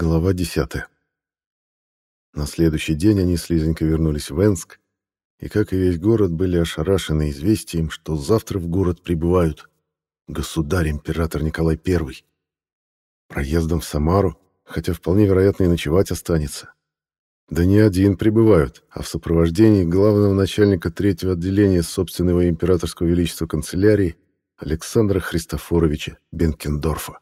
Глава 10. На следующий день они с Лизонькой вернулись в Энск, и, как и весь город, были ошарашены известием, что завтра в город прибывают государь-император Николай I. Проездом в Самару, хотя вполне вероятно и ночевать останется. Да не один прибывают, а в сопровождении главного начальника третьего отделения собственного императорского величества канцелярии Александра Христофоровича Бенкендорфа.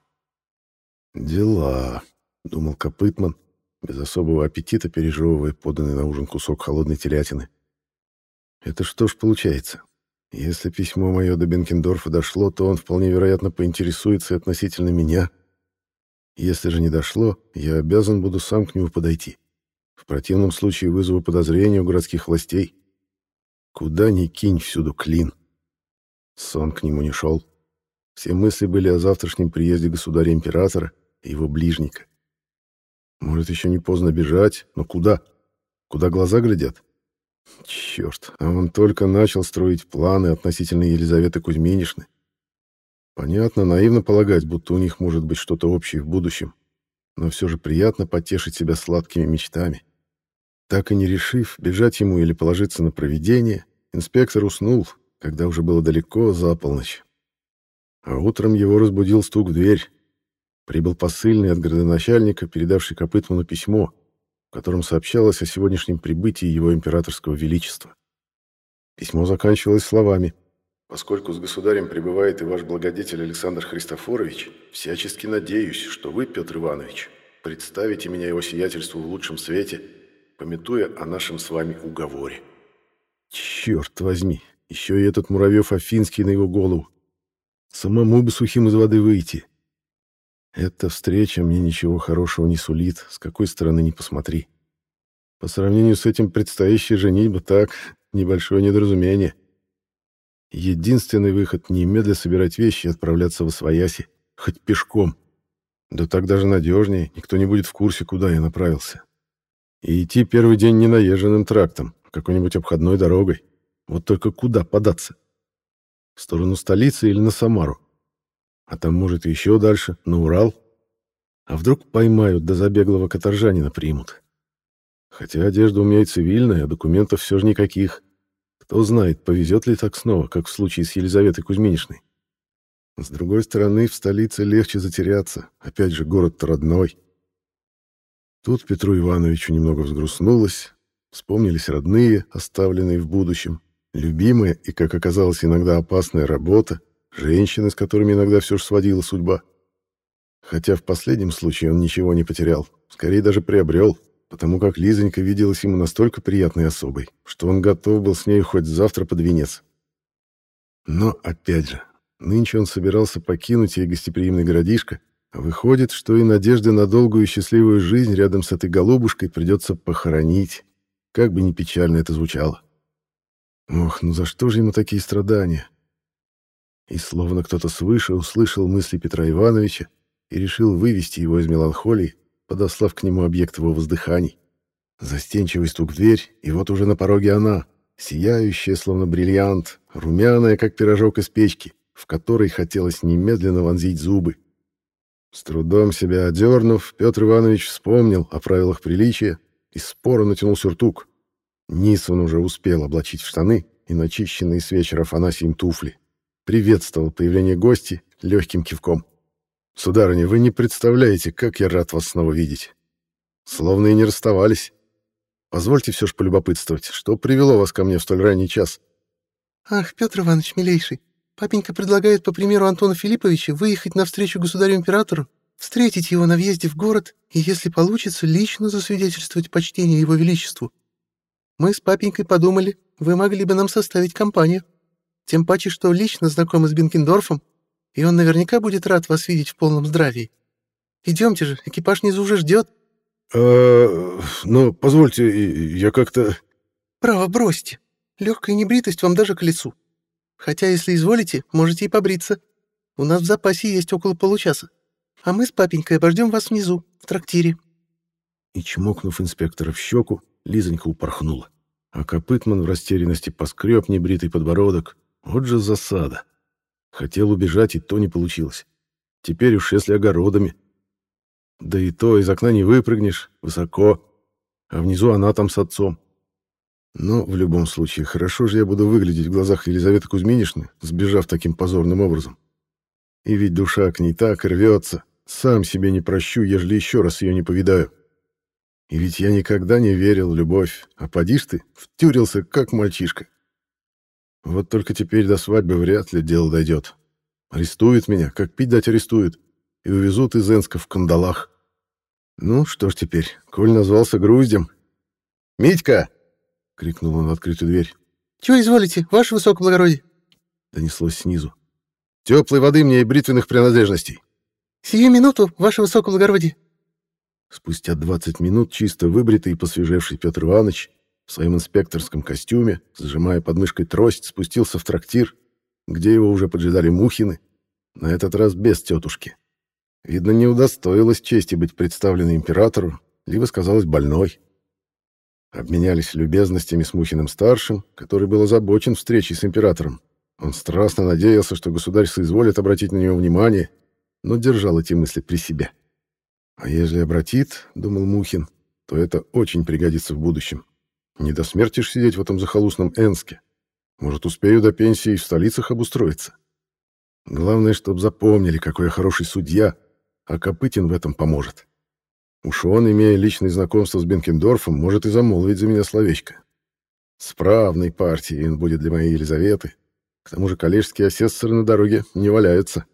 Дела, думал Копытман, без особого аппетита пережевывая поданный на ужин кусок холодной телятины. Это что ж получается? Если письмо мое до Бенкендорфа дошло, то он вполне вероятно поинтересуется относительно меня. Если же не дошло, я обязан буду сам к нему подойти. В противном случае вызову подозрения у городских властей. Куда ни кинь, всюду клин. Сон к нему не шел. Все мысли были о завтрашнем приезде государя-императора и его ближника. Может, еще не поздно бежать, но куда? Куда глаза глядят? Черт, а он только начал строить планы относительно Елизаветы Кузьминишны. Понятно, наивно полагать, будто у них может быть что-то общее в будущем, но все же приятно потешить себя сладкими мечтами. Так и не решив, бежать ему или положиться на провидение, инспектор уснул, когда уже было далеко за полночь. А утром его разбудил стук в дверь. Прибыл посыльный от градоначальника, передавший Копытману письмо, в котором сообщалось о сегодняшнем прибытии его императорского величества. Письмо заканчивалось словами «Поскольку с государем прибывает и ваш благодетель Александр Христофорович, всячески надеюсь, что вы, Петр Иванович, представите меня его сиятельству в лучшем свете, пометуя о нашем с вами уговоре». Черт возьми, еще и этот муравьев Афинский на его голову. Самому бы сухим из воды выйти. Эта встреча мне ничего хорошего не сулит, с какой стороны ни посмотри. По сравнению с этим предстоящая женитьба так, небольшое недоразумение. Единственный выход — немедля собирать вещи и отправляться в Освояси, хоть пешком. Да так даже надежнее, никто не будет в курсе, куда я направился. И идти первый день не наезженным трактом, какой-нибудь обходной дорогой. Вот только куда податься? В сторону столицы или на Самару? А там, может, еще дальше, на Урал. А вдруг поймают, да забеглого каторжанина примут. Хотя одежда у меня и цивильная, а документов все же никаких. Кто знает, повезет ли так снова, как в случае с Елизаветой Кузьминишной. С другой стороны, в столице легче затеряться. Опять же, город-то родной. Тут Петру Ивановичу немного взгрустнулось. Вспомнились родные, оставленные в будущем. Любимая и, как оказалось, иногда опасная работа, Женщины, с которыми иногда все же сводила судьба. Хотя в последнем случае он ничего не потерял, скорее даже приобрел, потому как Лизонька виделась ему настолько приятной особой, что он готов был с ней хоть завтра под венец. Но, опять же, нынче он собирался покинуть ей гостеприимный городишко, а выходит, что и надежды на долгую и счастливую жизнь рядом с этой голубушкой придется похоронить, как бы ни печально это звучало. Ох, ну за что же ему такие страдания? И словно кто-то свыше услышал мысли Петра Ивановича и решил вывести его из меланхолии, подослав к нему объект его воздыханий. Застенчивый стук в дверь, и вот уже на пороге она, сияющая, словно бриллиант, румяная, как пирожок из печки, в которой хотелось немедленно вонзить зубы. С трудом себя одернув, Петр Иванович вспомнил о правилах приличия и споро натянул сюртук. Низ он уже успел облачить в штаны и начищенные с вечера Афанасием туфли приветствовал появление гостей легким кивком. «Сударыня, вы не представляете, как я рад вас снова видеть. Словно и не расставались. Позвольте все же полюбопытствовать, что привело вас ко мне в столь ранний час?» «Ах, Петр Иванович, милейший, папенька предлагает, по примеру Антона Филипповича, выехать навстречу государю-императору, встретить его на въезде в город и, если получится, лично засвидетельствовать почтение его величеству. Мы с папенькой подумали, вы могли бы нам составить компанию». Тем паче, что лично знакомы с Бенкендорфом, и он наверняка будет рад вас видеть в полном здравии. Идемте же, экипаж внизу уже ждет. А, но позвольте, я как-то... Право, бросьте. Легкая небритость вам даже к лицу. Хотя, если изволите, можете и побриться. У нас в запасе есть около получаса. А мы с папенькой обождем вас внизу, в трактире. И чмокнув инспектора в щеку, Лизонька упорхнула. А Копытман в растерянности поскреб небритый подбородок, вот же засада. Хотел убежать, и то не получилось. Теперь уж если огородами. Да и то из окна не выпрыгнешь, высоко, а внизу она там с отцом. Но в любом случае, хорошо же я буду выглядеть в глазах Елизаветы Кузьминишны, сбежав таким позорным образом. И ведь душа к ней так рвется, сам себе не прощу, ежели еще раз ее не повидаю. И ведь я никогда не верил в любовь, а подишь ты, втюрился, как мальчишка. Вот только теперь до свадьбы вряд ли дело дойдет. Арестуют меня, как пить дать арестуют, и увезут из Энска в кандалах. Ну, что ж теперь, коль назвался груздем. «Митька!» — крикнул он в открытую дверь. «Чего изволите, ваше высокоблагородие?» — донеслось снизу. «Теплой воды мне и бритвенных принадлежностей». «Сию минуту, ваше высокоблагородие». Спустя двадцать минут чисто выбритый и посвежевший Петр Иванович в своем инспекторском костюме, сжимая под мышкой трость, спустился в трактир, где его уже поджидали Мухины, на этот раз без тетушки. Видно, не удостоилась чести быть представленной императору, либо сказалась больной. Обменялись любезностями с Мухиным-старшим, который был озабочен встречей с императором. Он страстно надеялся, что государь соизволит обратить на него внимание, но держал эти мысли при себе. А если обратит, — думал Мухин, — то это очень пригодится в будущем. Не до смерти ж сидеть в этом захолустном Энске. Может, успею до пенсии в столицах обустроиться. Главное, чтобы запомнили, какой я хороший судья, а Копытин в этом поможет. Уж он, имея личное знакомство с Бенкендорфом, может и замолвить за меня словечко. Справной партией он будет для моей Елизаветы. К тому же коллежские асессоры на дороге не валяются.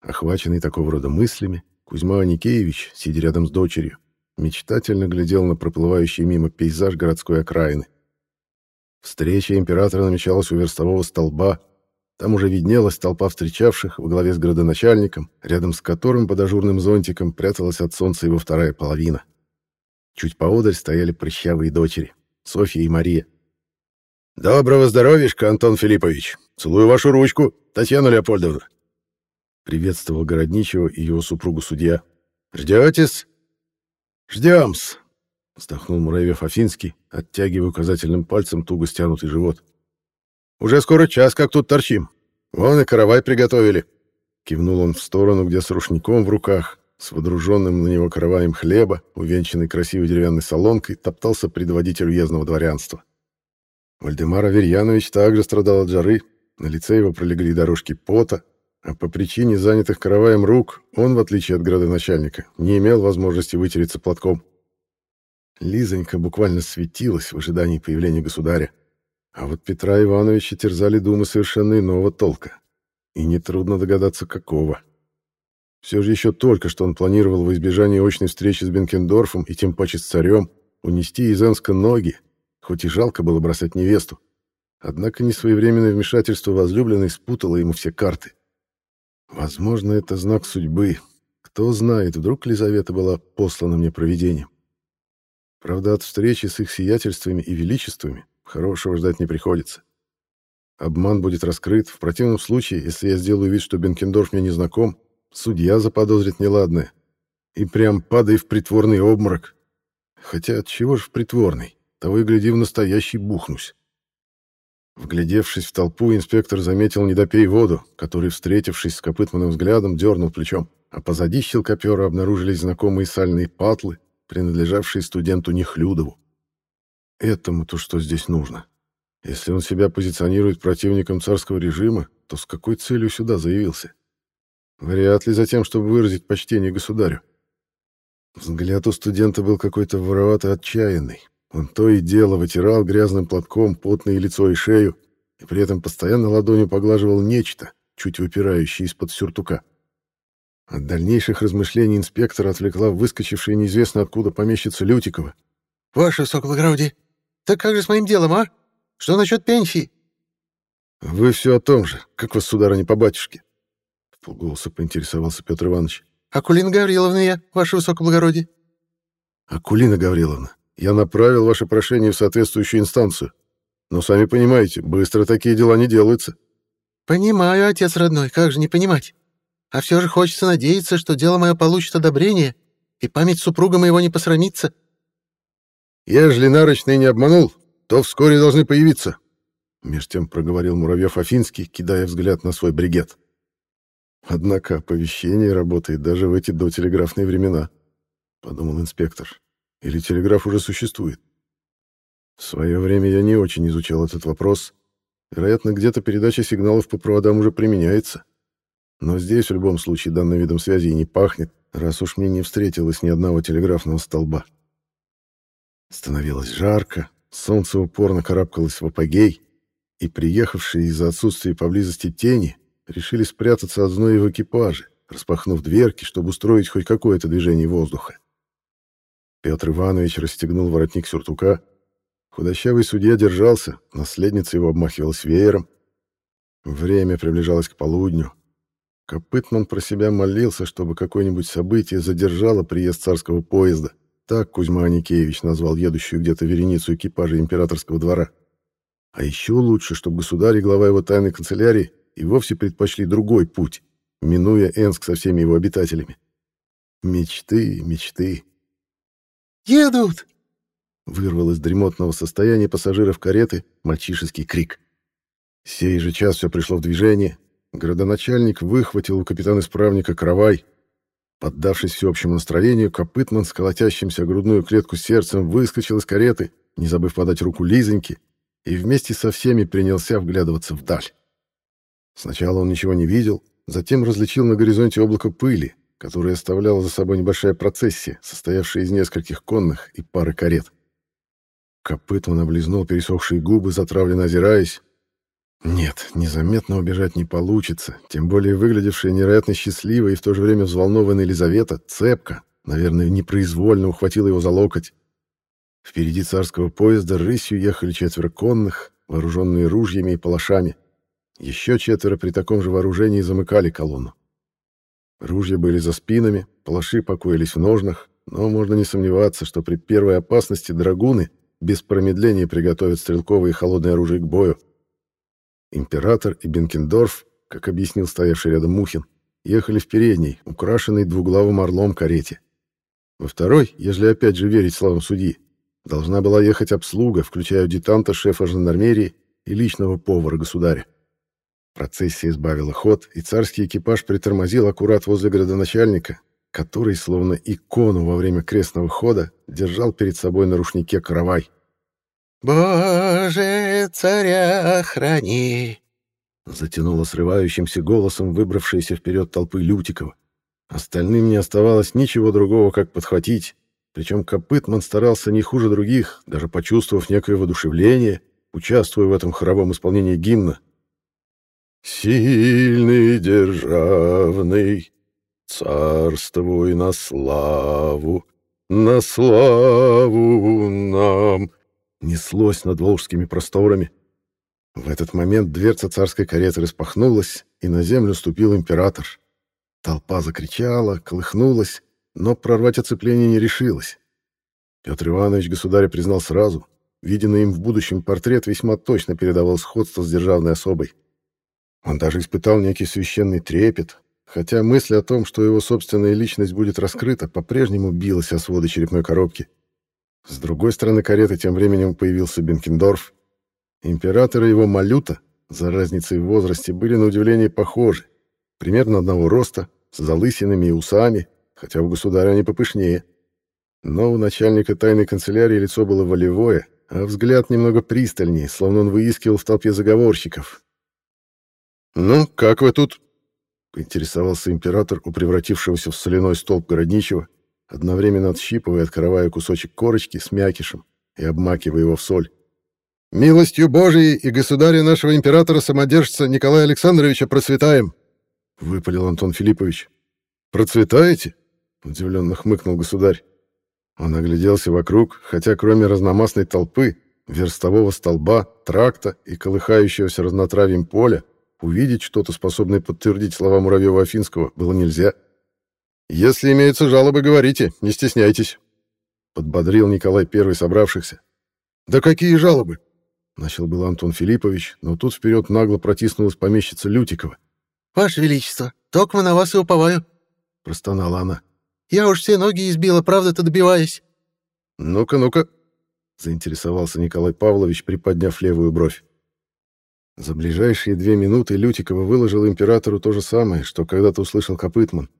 Охваченный такого рода мыслями, Кузьма Аникеевич, сидя рядом с дочерью, мечтательно глядел на проплывающий мимо пейзаж городской окраины. Встреча императора намечалась у верстового столба, там уже виднелась толпа встречавших во главе с градоначальником, рядом с которым под ажурным зонтиком пряталась от солнца его вторая половина. Чуть поодаль стояли прыщавые дочери, Софья и Мария. «Доброго здоровьишка, Антон Филиппович! Целую вашу ручку, Татьяна Леопольдовна!» Приветствовал Городничего и его супругу судья. «Ждетесь?» «Ждем-с!» вздохнул Муравьев Афинский, оттягивая указательным пальцем туго стянутый живот. Уже скоро час, как тут торчим. Вон и каравай приготовили. Кивнул он в сторону, где с рушником в руках, с водруженным на него караваем хлеба, увенчанный красивой деревянной солонкой, топтался предводитель уездного дворянства. Вальдемар Аверьянович также страдал от жары, на лице его пролегли дорожки пота, а по причине занятых караваем рук он, в отличие от градоначальника, не имел возможности вытереться платком. Лизонька буквально светилась в ожидании появления государя. А вот Петра Ивановича терзали думы совершенно иного толка. И нетрудно догадаться, какого. Все же еще только что он планировал во избежание очной встречи с Бенкендорфом и тем паче с царем унести из Энска ноги, хоть и жалко было бросать невесту. Однако несвоевременное вмешательство возлюбленной спутало ему все карты. Возможно, это знак судьбы. Кто знает, вдруг Лизавета была послана мне провидением. Правда, от встречи с их сиятельствами и величествами Хорошего ждать не приходится. Обман будет раскрыт. В противном случае, если я сделаю вид, что Бенкендорф мне не знаком, судья заподозрит неладное. И прям падай в притворный обморок. Хотя от чего ж в притворный? Того и гляди, в настоящий бухнусь. Вглядевшись в толпу, инспектор заметил недопей воду, который, встретившись с копытманным взглядом, дернул плечом, а позади щелкопера обнаружились знакомые сальные патлы, принадлежавшие студенту Нехлюдову. Этому-то что здесь нужно? Если он себя позиционирует противником царского режима, то с какой целью сюда заявился? Вряд ли за тем, чтобы выразить почтение государю. Взгляд у студента был какой-то воровато отчаянный. Он то и дело вытирал грязным платком потное лицо и шею, и при этом постоянно ладонью поглаживал нечто, чуть выпирающее из-под сюртука. От дальнейших размышлений инспектора отвлекла выскочившая неизвестно откуда помещица Лютикова. «Ваше высокоблагородие, так как же с моим делом, а? Что насчет пенсии? Вы все о том же. Как вас, сударыня, по батюшке? В полголоса поинтересовался Петр Иванович. Акулина Гавриловна я, ваше высокоблагородие. Акулина Гавриловна, я направил ваше прошение в соответствующую инстанцию. Но, сами понимаете, быстро такие дела не делаются. Понимаю, отец родной, как же не понимать. А все же хочется надеяться, что дело мое получит одобрение, и память супруга моего не посрамится. Ежели нарочный не обманул, то вскоре должны появиться. Меж тем проговорил Муравьев Афинский, кидая взгляд на свой бригет. Однако оповещение работает даже в эти дотелеграфные времена, подумал инспектор. Или телеграф уже существует? В свое время я не очень изучал этот вопрос. Вероятно, где-то передача сигналов по проводам уже применяется. Но здесь в любом случае данным видом связи и не пахнет, раз уж мне не встретилось ни одного телеграфного столба. Становилось жарко, солнце упорно карабкалось в апогей, и приехавшие из-за отсутствия поблизости тени решили спрятаться от зноя в экипаже, распахнув дверки, чтобы устроить хоть какое-то движение воздуха. Петр Иванович расстегнул воротник сюртука. Худощавый судья держался, наследница его обмахивалась веером. Время приближалось к полудню. Копытман про себя молился, чтобы какое-нибудь событие задержало приезд царского поезда. Так Кузьма Аникеевич назвал едущую где-то вереницу экипажа императорского двора. А еще лучше, чтобы государь и глава его тайной канцелярии и вовсе предпочли другой путь, минуя Энск со всеми его обитателями. Мечты, мечты. «Едут!» — вырвал из дремотного состояния пассажиров кареты мальчишеский крик. Сей же час все пришло в движение. Градоначальник выхватил у капитана-исправника кровай. Поддавшись всеобщему настроению, Копытман с колотящимся грудную клетку сердцем выскочил из кареты, не забыв подать руку Лизоньке, и вместе со всеми принялся вглядываться вдаль. Сначала он ничего не видел, затем различил на горизонте облако пыли, которое оставляло за собой небольшая процессия, состоявшая из нескольких конных и пары карет. Копытман облизнул пересохшие губы, затравленно озираясь. Нет, незаметно убежать не получится, тем более выглядевшая невероятно счастливой и в то же время взволнованная Елизавета, цепка, наверное, непроизвольно ухватила его за локоть. Впереди царского поезда рысью ехали четверо конных, вооруженные ружьями и палашами. Еще четверо при таком же вооружении замыкали колонну. Ружья были за спинами, палаши покоились в ножнах, но можно не сомневаться, что при первой опасности драгуны без промедления приготовят стрелковое и холодное оружие к бою. Император и Бенкендорф, как объяснил стоявший рядом Мухин, ехали в передней, украшенной двуглавым орлом карете. Во второй, если опять же верить словам судьи, должна была ехать обслуга, включая адъютанта шефа жандармерии и личного повара государя. Процессия избавила ход, и царский экипаж притормозил аккурат возле градоначальника, который, словно икону во время крестного хода, держал перед собой на рушнике каравай. «Боже, царя храни!» Затянула срывающимся голосом выбравшаяся вперед толпы Лютикова. Остальным не оставалось ничего другого, как подхватить. Причем Копытман старался не хуже других, даже почувствовав некое воодушевление, участвуя в этом хоровом исполнении гимна, Сильный державный, царствуй на славу, на славу нам, неслось над волжскими просторами. В этот момент дверца царской кареты распахнулась, и на землю ступил император. Толпа закричала, колыхнулась, но прорвать оцепление не решилась. Петр Иванович государя признал сразу. Виденный им в будущем портрет весьма точно передавал сходство с державной особой. Он даже испытал некий священный трепет, хотя мысль о том, что его собственная личность будет раскрыта, по-прежнему билась о своды черепной коробки. С другой стороны кареты тем временем появился Бенкендорф. Император и его Малюта, за разницей в возрасте, были на удивление похожи. Примерно одного роста, с залысинами и усами, хотя у государя они попышнее. Но у начальника тайной канцелярии лицо было волевое, а взгляд немного пристальнее, словно он выискивал в толпе заговорщиков, «Ну, как вы тут?» — поинтересовался император у превратившегося в соляной столб городничего, одновременно отщипывая от каравая кусочек корочки с мякишем и обмакивая его в соль. «Милостью Божией и государя нашего императора-самодержца Николая Александровича процветаем!» — выпалил Антон Филиппович. «Процветаете?» — удивленно хмыкнул государь. Он огляделся вокруг, хотя кроме разномастной толпы, верстового столба, тракта и колыхающегося разнотравьем поля, Увидеть что-то, способное подтвердить слова Муравьева-Афинского, было нельзя. «Если имеются жалобы, говорите, не стесняйтесь», — подбодрил Николай Первый собравшихся. «Да какие жалобы?» — начал был Антон Филиппович, но тут вперед нагло протиснулась помещица Лютикова. «Ваше Величество, только на вас и уповаю», — простонала она. «Я уж все ноги избила, правда-то добиваясь». «Ну-ка, ну-ка», — заинтересовался Николай Павлович, приподняв левую бровь. За ближайшие две минуты Лютикова выложил императору то же самое, что когда-то услышал Копытман.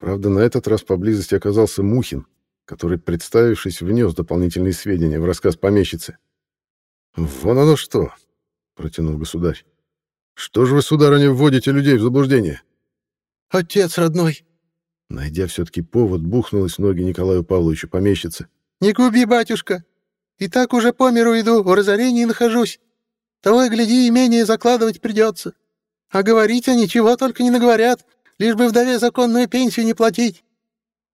Правда, на этот раз поблизости оказался Мухин, который, представившись, внес дополнительные сведения в рассказ помещицы. «Вон оно что!» — протянул государь. «Что же вы, сударыня, вводите людей в заблуждение?» «Отец родной!» Найдя все-таки повод, бухнулась ноги Николаю Павловичу помещицы. «Не губи, батюшка! И так уже по миру иду, в разорении нахожусь. Того и гляди, имение закладывать придется. А говорить они чего только не наговорят, лишь бы вдове законную пенсию не платить».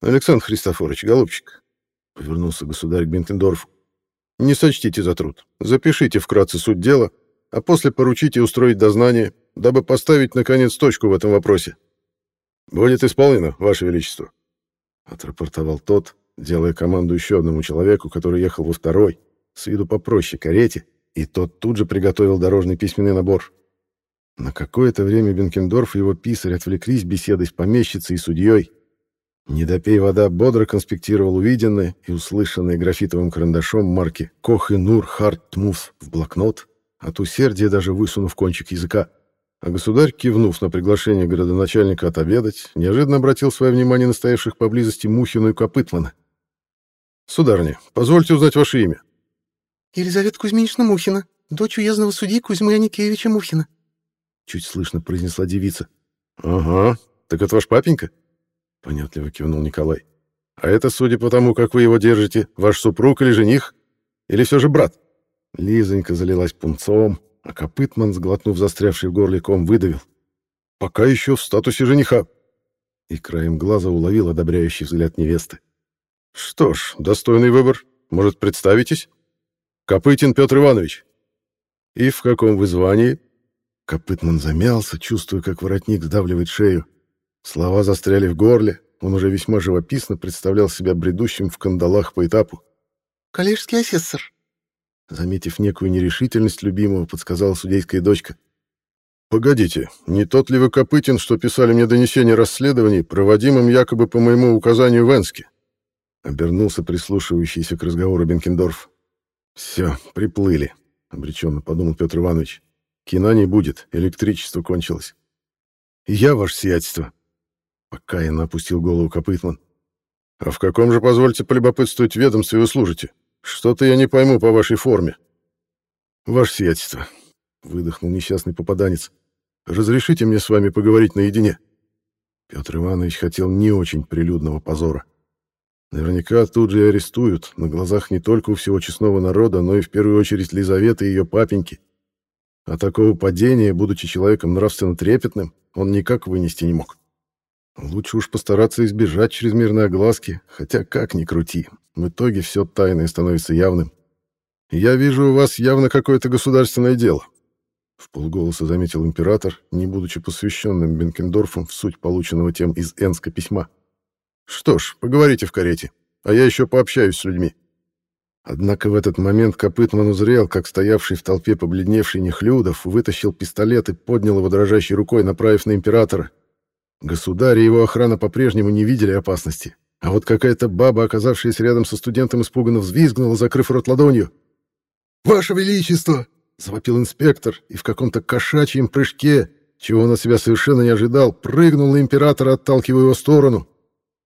«Александр Христофорович, голубчик», — повернулся государь к Бенкендорфу, — «не сочтите за труд. Запишите вкратце суть дела, а после поручите устроить дознание, дабы поставить, наконец, точку в этом вопросе». «Будет исполнено, Ваше Величество», — отрапортовал тот, делая команду еще одному человеку, который ехал во второй, с виду попроще, карете, и тот тут же приготовил дорожный письменный набор. На какое-то время Бенкендорф и его писарь отвлеклись беседой с помещицей и судьей. Недопей вода бодро конспектировал увиденное и услышанное графитовым карандашом марки «Кох и Нур Харт Тмуф» в блокнот, от усердия даже высунув кончик языка. А государь, кивнув на приглашение городоначальника отобедать, неожиданно обратил свое внимание на стоявших поблизости Мухину и Копытмана. «Сударыня, позвольте узнать ваше имя». «Елизавета Кузьминична Мухина, дочь уездного судьи Кузьмы Аникеевича Мухина», — чуть слышно произнесла девица. «Ага, так это ваш папенька?» — понятливо кивнул Николай. «А это, судя по тому, как вы его держите, ваш супруг или жених? Или все же брат?» Лизонька залилась пунцом, а Копытман, сглотнув застрявший в горле ком, выдавил. «Пока еще в статусе жениха». И краем глаза уловил одобряющий взгляд невесты. «Что ж, достойный выбор. Может, представитесь? Копытин Петр Иванович. И в каком вы звании?» Копытман замялся, чувствуя, как воротник сдавливает шею. Слова застряли в горле, он уже весьма живописно представлял себя бредущим в кандалах по этапу. «Коллежский асессор», Заметив некую нерешительность любимого, подсказала судейская дочка. «Погодите, не тот ли вы Копытин, что писали мне донесение расследований, проводимым якобы по моему указанию в Энске?» Обернулся прислушивающийся к разговору Бенкендорф. «Все, приплыли», — обреченно подумал Петр Иванович. «Кино не будет, электричество кончилось». «Я, ваше сиятельство», — покаянно опустил голову Копытман. «А в каком же, позвольте полюбопытствовать, ведомстве вы служите?» Что-то я не пойму по вашей форме. Ваше сиятельство, выдохнул несчастный попаданец. Разрешите мне с вами поговорить наедине. Петр Иванович хотел не очень прилюдного позора. Наверняка тут же и арестуют, на глазах не только у всего честного народа, но и в первую очередь Лизаветы и ее папеньки. А такого падения, будучи человеком нравственно трепетным, он никак вынести не мог. Лучше уж постараться избежать чрезмерной огласки, хотя как ни крути, в итоге все тайное становится явным. Я вижу у вас явно какое-то государственное дело. В полголоса заметил император, не будучи посвященным Бенкендорфом в суть полученного тем из Энска письма. Что ж, поговорите в карете, а я еще пообщаюсь с людьми. Однако в этот момент Копытман узрел, как стоявший в толпе побледневший Нехлюдов вытащил пистолет и поднял его дрожащей рукой, направив на императора. Государь и его охрана по-прежнему не видели опасности. А вот какая-то баба, оказавшаяся рядом со студентом, испуганно взвизгнула, закрыв рот ладонью. «Ваше Величество!» — завопил инспектор, и в каком-то кошачьем прыжке, чего он от себя совершенно не ожидал, прыгнул на императора, отталкивая его в сторону.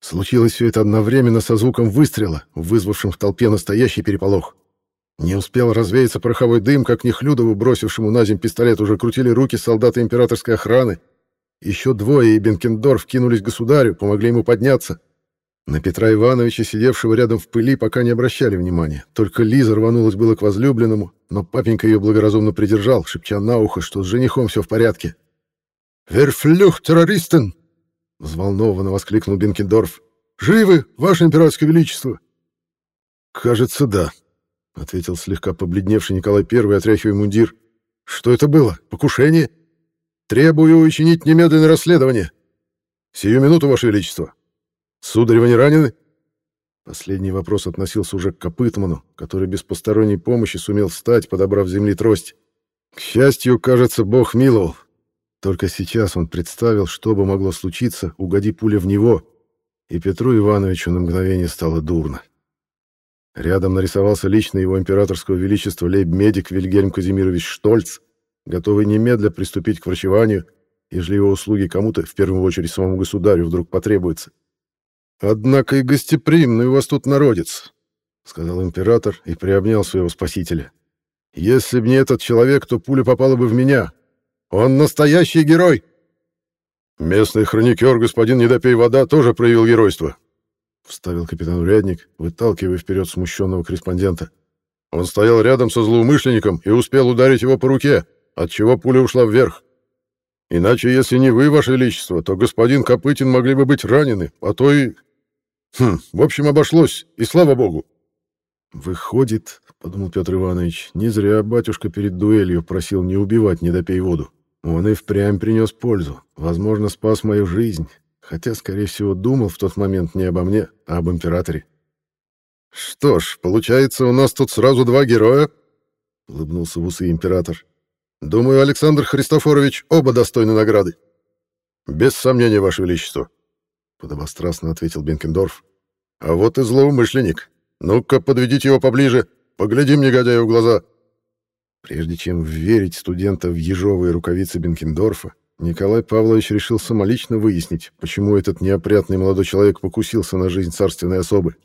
Случилось все это одновременно со звуком выстрела, вызвавшим в толпе настоящий переполох. Не успел развеяться пороховой дым, как Нехлюдову, бросившему на земь пистолет, уже крутили руки солдаты императорской охраны, еще двое и Бенкендорф кинулись к государю, помогли ему подняться. На Петра Ивановича, сидевшего рядом в пыли, пока не обращали внимания. Только Лиза рванулась было к возлюбленному, но папенька ее благоразумно придержал, шепча на ухо, что с женихом все в порядке. «Верфлюх, террористен!» — взволнованно воскликнул Бенкендорф. «Живы, ваше императорское величество!» «Кажется, да», — ответил слегка побледневший Николай I, отряхивая мундир. «Что это было? Покушение?» Требую учинить немедленное расследование. Сию минуту, Ваше Величество. Сударь, вы не ранены? Последний вопрос относился уже к Копытману, который без посторонней помощи сумел встать, подобрав земли трость. К счастью, кажется, Бог миловал. Только сейчас он представил, что бы могло случиться, угоди пуля в него, и Петру Ивановичу на мгновение стало дурно. Рядом нарисовался лично его императорского величества лейб-медик Вильгельм Казимирович Штольц, готовый немедля приступить к врачеванию, ежели его услуги кому-то, в первую очередь самому государю, вдруг потребуются. «Однако и гостеприимный у вас тут народец», — сказал император и приобнял своего спасителя. «Если б не этот человек, то пуля попала бы в меня. Он настоящий герой!» «Местный хроникер, господин Недопей Вода, тоже проявил геройство», — вставил капитан Урядник, выталкивая вперед смущенного корреспондента. «Он стоял рядом со злоумышленником и успел ударить его по руке, отчего пуля ушла вверх. Иначе, если не вы, ваше величество, то господин Копытин могли бы быть ранены, а то и... Хм, в общем, обошлось, и слава богу. Выходит, — подумал Петр Иванович, — не зря батюшка перед дуэлью просил не убивать, не допей воду. Он и впрямь принес пользу, возможно, спас мою жизнь, хотя, скорее всего, думал в тот момент не обо мне, а об императоре. «Что ж, получается, у нас тут сразу два героя?» — улыбнулся в усы император. Думаю, Александр Христофорович оба достойны награды. Без сомнения, Ваше Величество, подобострастно ответил Бенкендорф. А вот и злоумышленник. Ну-ка, подведите его поближе, поглядим негодяю в глаза. Прежде чем верить студента в ежовые рукавицы Бенкендорфа, Николай Павлович решил самолично выяснить, почему этот неопрятный молодой человек покусился на жизнь царственной особы.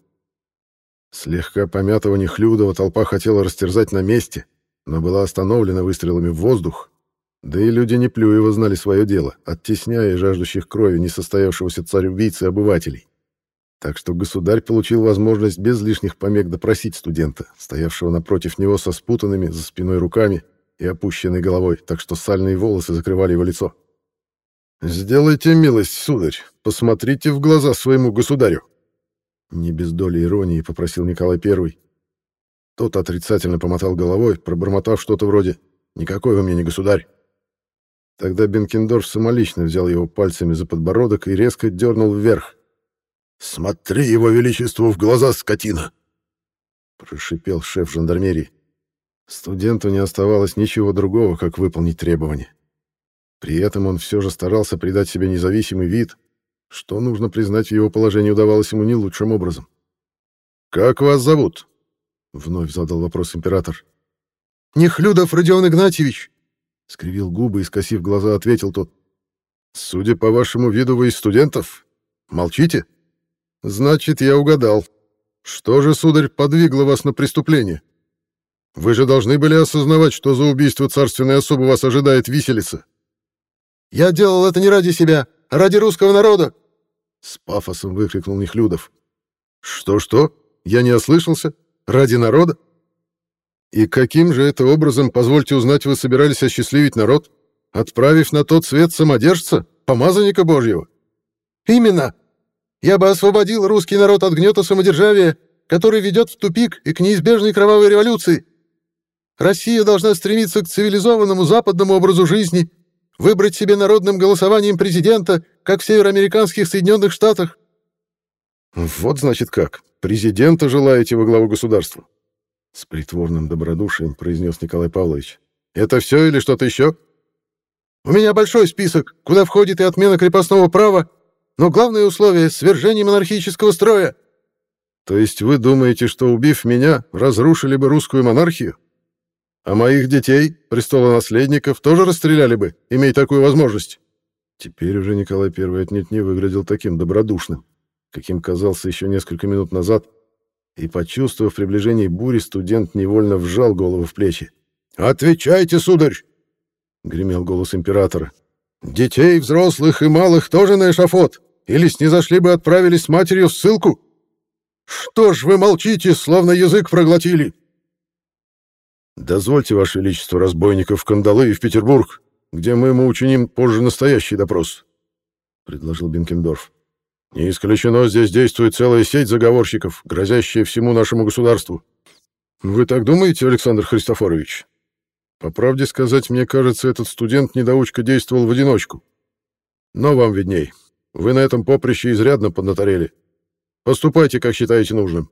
Слегка помятого Нехлюдова толпа хотела растерзать на месте — но была остановлена выстрелами в воздух. Да и люди Неплюева знали свое дело, оттесняя жаждущих крови несостоявшегося царь-убийцы обывателей. Так что государь получил возможность без лишних помех допросить студента, стоявшего напротив него со спутанными за спиной руками и опущенной головой, так что сальные волосы закрывали его лицо. «Сделайте милость, сударь, посмотрите в глаза своему государю!» Не без доли иронии попросил Николай Первый, тот отрицательно помотал головой, пробормотав что-то вроде «Никакой вы мне не государь». Тогда Бенкендорф самолично взял его пальцами за подбородок и резко дернул вверх. «Смотри его величеству в глаза, скотина!» Прошипел шеф жандармерии. Студенту не оставалось ничего другого, как выполнить требования. При этом он все же старался придать себе независимый вид, что, нужно признать, в его положении удавалось ему не лучшим образом. «Как вас зовут?» — вновь задал вопрос император. «Нехлюдов Родион Игнатьевич!» — скривил губы и, скосив глаза, ответил тот. «Судя по вашему виду, вы из студентов? Молчите? Значит, я угадал. Что же, сударь, подвигло вас на преступление? Вы же должны были осознавать, что за убийство царственной особы вас ожидает виселица». «Я делал это не ради себя, а ради русского народа!» С пафосом выкрикнул Нехлюдов. «Что-что? Я не ослышался?» Ради народа? И каким же это образом, позвольте узнать, вы собирались осчастливить народ, отправив на тот свет самодержца, помазанника Божьего? Именно. Я бы освободил русский народ от гнета самодержавия, который ведет в тупик и к неизбежной кровавой революции. Россия должна стремиться к цивилизованному западному образу жизни, выбрать себе народным голосованием президента, как в североамериканских Соединенных Штатах. Вот значит как. Президента желаете во главу государства? С притворным добродушием произнес Николай Павлович. Это все или что-то еще? У меня большой список, куда входит и отмена крепостного права, но главное условие — свержение монархического строя. То есть вы думаете, что, убив меня, разрушили бы русскую монархию? А моих детей, престолонаследников, тоже расстреляли бы, имея такую возможность? Теперь уже Николай I отнюдь не выглядел таким добродушным каким казался еще несколько минут назад, и, почувствовав приближение бури, студент невольно вжал голову в плечи. «Отвечайте, сударь!» — гремел голос императора. «Детей, взрослых и малых тоже на эшафот? Или снизошли бы отправились с матерью в ссылку? Что ж вы молчите, словно язык проглотили?» «Дозвольте, Ваше Величество, разбойников в кандалы и в Петербург, где мы ему учиним позже настоящий допрос», — предложил Бенкендорф. Не исключено, здесь действует целая сеть заговорщиков, грозящая всему нашему государству. Вы так думаете, Александр Христофорович? По правде сказать, мне кажется, этот студент-недоучка действовал в одиночку. Но вам видней. Вы на этом поприще изрядно поднаторели. Поступайте, как считаете нужным.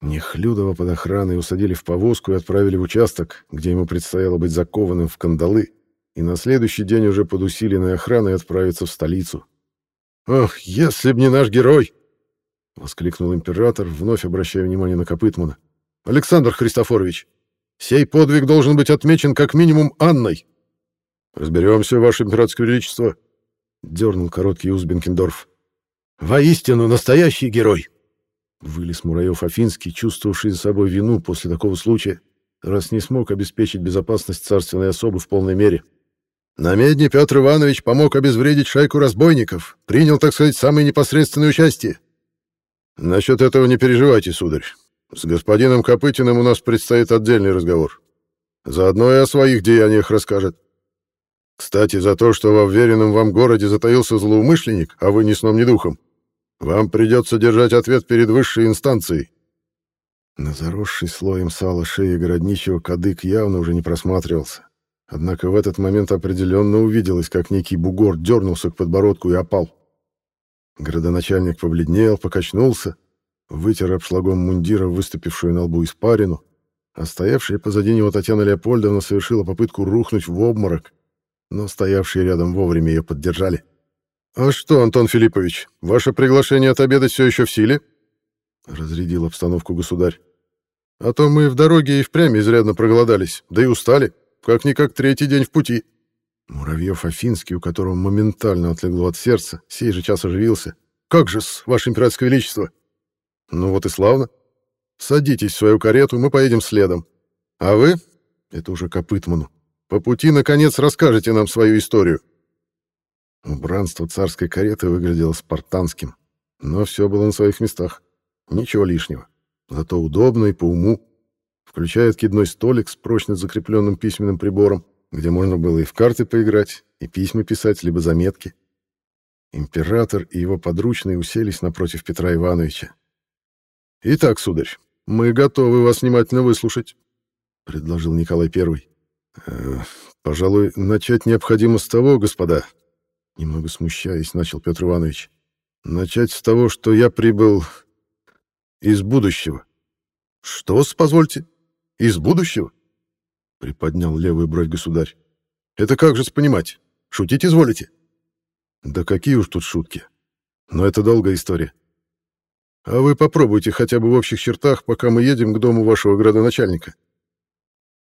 Нехлюдова под охраной усадили в повозку и отправили в участок, где ему предстояло быть закованным в кандалы, и на следующий день уже под усиленной охраной отправиться в столицу. «Ох, если б не наш герой!» — воскликнул император, вновь обращая внимание на Копытмана. «Александр Христофорович, Сей подвиг должен быть отмечен как минимум Анной. Разберемся, Ваше Императорское Величество, — дернул короткий уз Бенкендорф. Воистину настоящий герой! Вылез Мураев Афинский, чувствовавший за собой вину после такого случая, раз не смог обеспечить безопасность царственной особы в полной мере. На медне Петр Иванович помог обезвредить шайку разбойников, принял, так сказать, самое непосредственное участие. Насчет этого не переживайте, сударь. С господином Копытиным у нас предстоит отдельный разговор. Заодно и о своих деяниях расскажет. Кстати, за то, что во вверенном вам городе затаился злоумышленник, а вы ни сном, ни духом, вам придется держать ответ перед высшей инстанцией. На заросший слоем сала шеи городничего кадык явно уже не просматривался. Однако в этот момент определенно увиделось, как некий бугор дернулся к подбородку и опал. Городоначальник побледнел, покачнулся, вытер обшлагом мундира выступившую на лбу испарину, а стоявшая позади него Татьяна Леопольдовна совершила попытку рухнуть в обморок, но стоявшие рядом вовремя ее поддержали. «А что, Антон Филиппович, ваше приглашение отобедать все еще в силе?» — разрядил обстановку государь. «А то мы в дороге и впрямь изрядно проголодались, да и устали». Как-никак третий день в пути. Муравьев Афинский, у которого моментально отлегло от сердца, сей же час оживился. «Как же-с, ваше императорское величество!» «Ну вот и славно. Садитесь в свою карету, мы поедем следом. А вы, это уже Копытману, по пути, наконец, расскажете нам свою историю». Убранство царской кареты выглядело спартанским, но все было на своих местах. Ничего лишнего. Зато удобно и по уму включая откидной столик с прочно закрепленным письменным прибором, где можно было и в карты поиграть, и письма писать, либо заметки. Император и его подручные уселись напротив Петра Ивановича. «Итак, сударь, мы готовы вас внимательно выслушать», — предложил Николай Первый. «Э, «Пожалуй, начать необходимо с того, господа», — немного смущаясь, начал Петр Иванович. «Начать с того, что я прибыл из будущего». «Что-с, позвольте?» Из будущего? Приподнял левую бровь государь. Это как же понимать? Шутить изволите? Да какие уж тут шутки. Но это долгая история. А вы попробуйте хотя бы в общих чертах, пока мы едем к дому вашего градоначальника.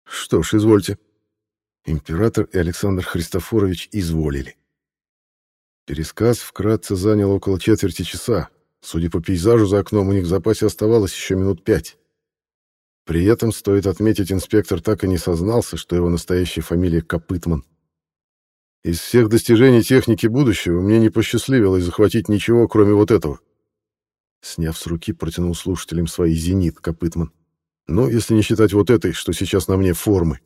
Что ж, извольте. Император и Александр Христофорович изволили. Пересказ вкратце занял около четверти часа. Судя по пейзажу за окном, у них в запасе оставалось еще минут пять. При этом, стоит отметить, инспектор так и не сознался, что его настоящая фамилия Копытман. Из всех достижений техники будущего мне не посчастливилось захватить ничего, кроме вот этого. Сняв с руки, протянул слушателям свои «Зенит» Копытман. Ну, если не считать вот этой, что сейчас на мне формы.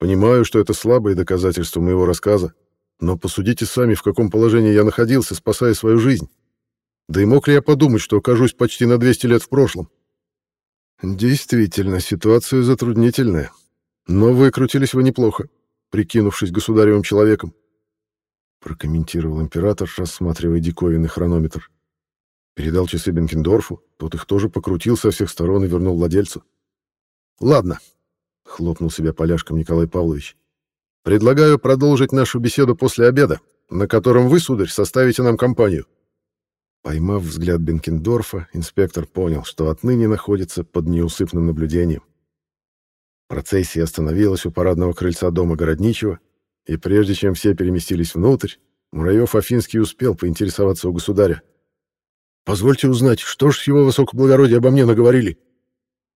Понимаю, что это слабое доказательство моего рассказа, но посудите сами, в каком положении я находился, спасая свою жизнь. Да и мог ли я подумать, что окажусь почти на 200 лет в прошлом? Действительно, ситуация затруднительная. Но выкрутились вы неплохо, прикинувшись государевым человеком. Прокомментировал император, рассматривая диковинный хронометр. Передал часы Бенкендорфу, тот их тоже покрутил со всех сторон и вернул владельцу. «Ладно», — хлопнул себя поляшком Николай Павлович. «Предлагаю продолжить нашу беседу после обеда, на котором вы, сударь, составите нам компанию». Поймав взгляд Бенкендорфа, инспектор понял, что отныне находится под неусыпным наблюдением. Процессия остановилась у парадного крыльца дома Городничего, и прежде чем все переместились внутрь, Мураев Афинский успел поинтересоваться у государя. «Позвольте узнать, что ж его высокоблагородие обо мне наговорили?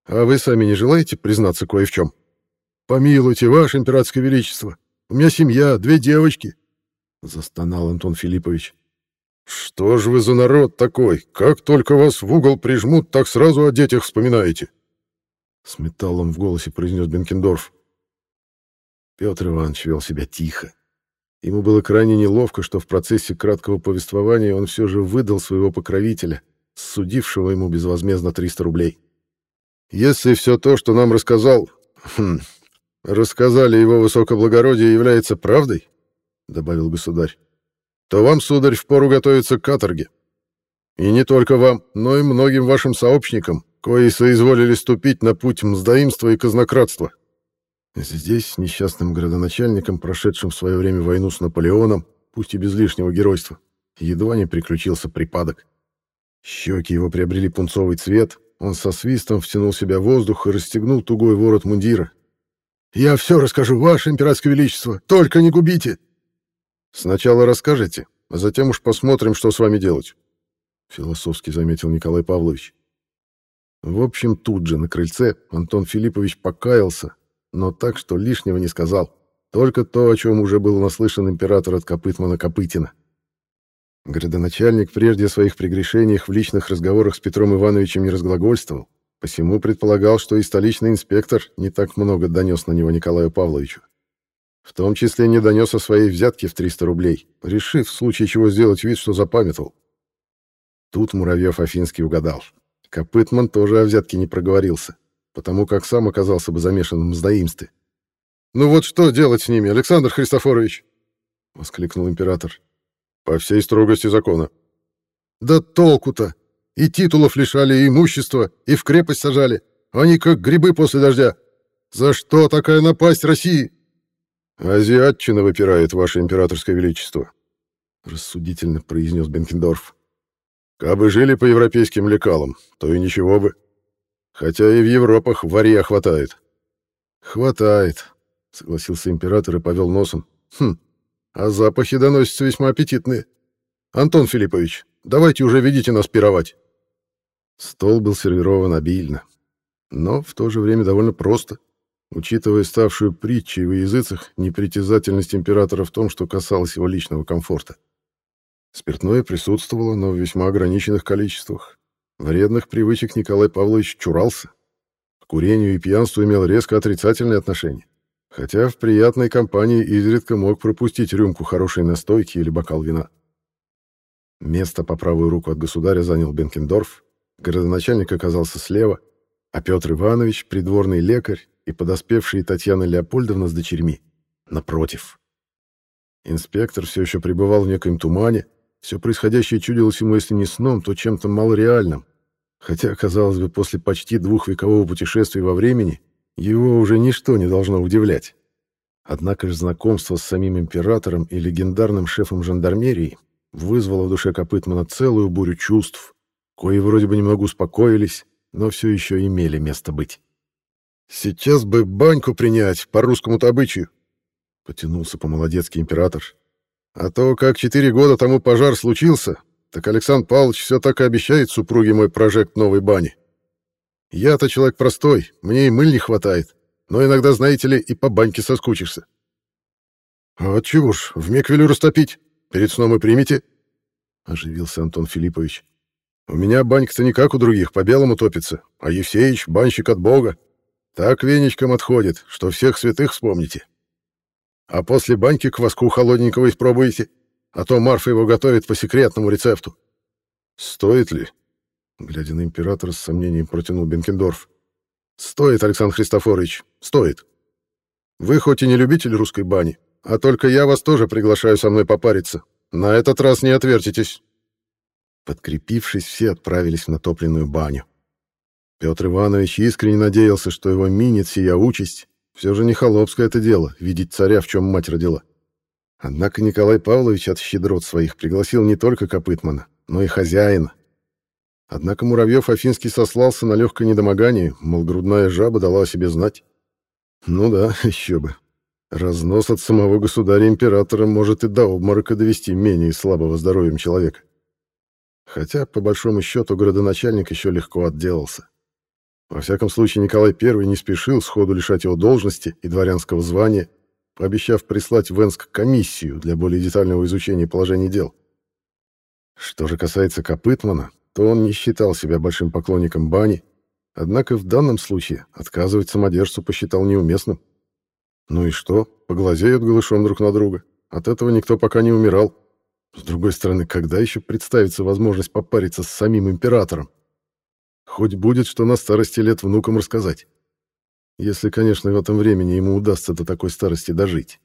А вы сами не желаете признаться кое в чем? Помилуйте, ваше императорское величество, у меня семья, две девочки», — застонал Антон Филиппович. «Что ж вы за народ такой? Как только вас в угол прижмут, так сразу о детях вспоминаете!» С металлом в голосе произнес Бенкендорф. Петр Иванович вел себя тихо. Ему было крайне неловко, что в процессе краткого повествования он все же выдал своего покровителя, судившего ему безвозмездно 300 рублей. «Если все то, что нам рассказал, хм, рассказали его высокоблагородие, является правдой, — добавил государь, то вам, сударь, впору готовиться к каторге. И не только вам, но и многим вашим сообщникам, кои соизволили ступить на путь мздоимства и казнократства. Здесь несчастным градоначальником, прошедшим в свое время войну с Наполеоном, пусть и без лишнего геройства, едва не приключился припадок. Щеки его приобрели пунцовый цвет, Он со свистом втянул в себя воздух и расстегнул тугой ворот мундира. «Я все расскажу, ваше императорское величество, только не губите!» «Сначала расскажете, а затем уж посмотрим, что с вами делать», — философски заметил Николай Павлович. В общем, тут же, на крыльце, Антон Филиппович покаялся, но так, что лишнего не сказал. Только то, о чем уже был наслышан император от Копытмана Копытина. Градоначальник прежде о своих прегрешениях в личных разговорах с Петром Ивановичем не разглагольствовал, посему предполагал, что и столичный инспектор не так много донес на него Николаю Павловичу. В том числе не донес о своей взятке в 300 рублей, решив в случае чего сделать вид, что запамятовал. Тут Муравьев Афинский угадал. Копытман тоже о взятке не проговорился, потому как сам оказался бы замешан в мздоимстве. «Ну вот что делать с ними, Александр Христофорович?» — воскликнул император. «По всей строгости закона». «Да толку-то! И титулов лишали, и имущества, и в крепость сажали. Они как грибы после дождя. За что такая напасть России?» «Азиатчина выпирает, ваше императорское величество», — рассудительно произнес Бенкендорф. «Кабы жили по европейским лекалам, то и ничего бы. Хотя и в Европах варья хватает». «Хватает», — согласился император и повел носом. «Хм, а запахи доносятся весьма аппетитные. Антон Филиппович, давайте уже ведите нас пировать». Стол был сервирован обильно, но в то же время довольно просто, учитывая ставшую притчей в языцах непритязательность императора в том, что касалось его личного комфорта. Спиртное присутствовало, но в весьма ограниченных количествах. Вредных привычек Николай Павлович чурался. К курению и пьянству имел резко отрицательное отношение хотя в приятной компании изредка мог пропустить рюмку хорошей настойки или бокал вина. Место по правую руку от государя занял Бенкендорф, городоначальник оказался слева, а Петр Иванович, придворный лекарь и подоспевшие Татьяна Леопольдовна с дочерьми, напротив. Инспектор все еще пребывал в некоем тумане, все происходящее чудилось ему, если не сном, то чем-то малореальным, хотя, казалось бы, после почти двухвекового путешествия во времени его уже ничто не должно удивлять. Однако же знакомство с самим императором и легендарным шефом жандармерии вызвало в душе Копытмана целую бурю чувств, кои вроде бы немного успокоились, но все еще имели место быть. «Сейчас бы баньку принять по русскому-то обычаю», — потянулся по-молодецки император. «А то, как четыре года тому пожар случился, так Александр Павлович все так и обещает супруге мой прожект новой бани. Я-то человек простой, мне и мыль не хватает. Но иногда, знаете ли, и по баньке соскучишься. А чего ж, в меквелю растопить? Перед сном и примите? Оживился Антон Филиппович. У меня банька-то не как у других, по-белому топится, а Евсеич — банщик от Бога. Так веничком отходит, что всех святых вспомните. А после баньки кваску холодненького испробуете, а то Марфа его готовит по секретному рецепту. Стоит ли? Глядя на императора, с сомнением протянул Бенкендорф. «Стоит, Александр Христофорович, стоит. Вы хоть и не любитель русской бани, а только я вас тоже приглашаю со мной попариться. На этот раз не отвертитесь». Подкрепившись, все отправились в натопленную баню. Петр Иванович искренне надеялся, что его минит сия участь. Все же не холопское это дело — видеть царя, в чем мать родила. Однако Николай Павлович от щедрот своих пригласил не только Копытмана, но и хозяина, Однако Муравьев Афинский сослался на легкое недомогание, мол, грудная жаба дала о себе знать. Ну да, еще бы. Разнос от самого государя-императора может и до обморока довести менее слабого здоровьем человека. Хотя, по большому счету, городоначальник еще легко отделался. Во всяком случае, Николай I не спешил сходу лишать его должности и дворянского звания, пообещав прислать в Энск комиссию для более детального изучения положения дел. Что же касается Копытмана, то он не считал себя большим поклонником бани, однако в данном случае отказывать самодержцу посчитал неуместным. Ну и что, поглазеют голышом друг на друга. От этого никто пока не умирал. С другой стороны, когда еще представится возможность попариться с самим императором? Хоть будет, что на старости лет внукам рассказать. Если, конечно, в этом времени ему удастся до такой старости дожить.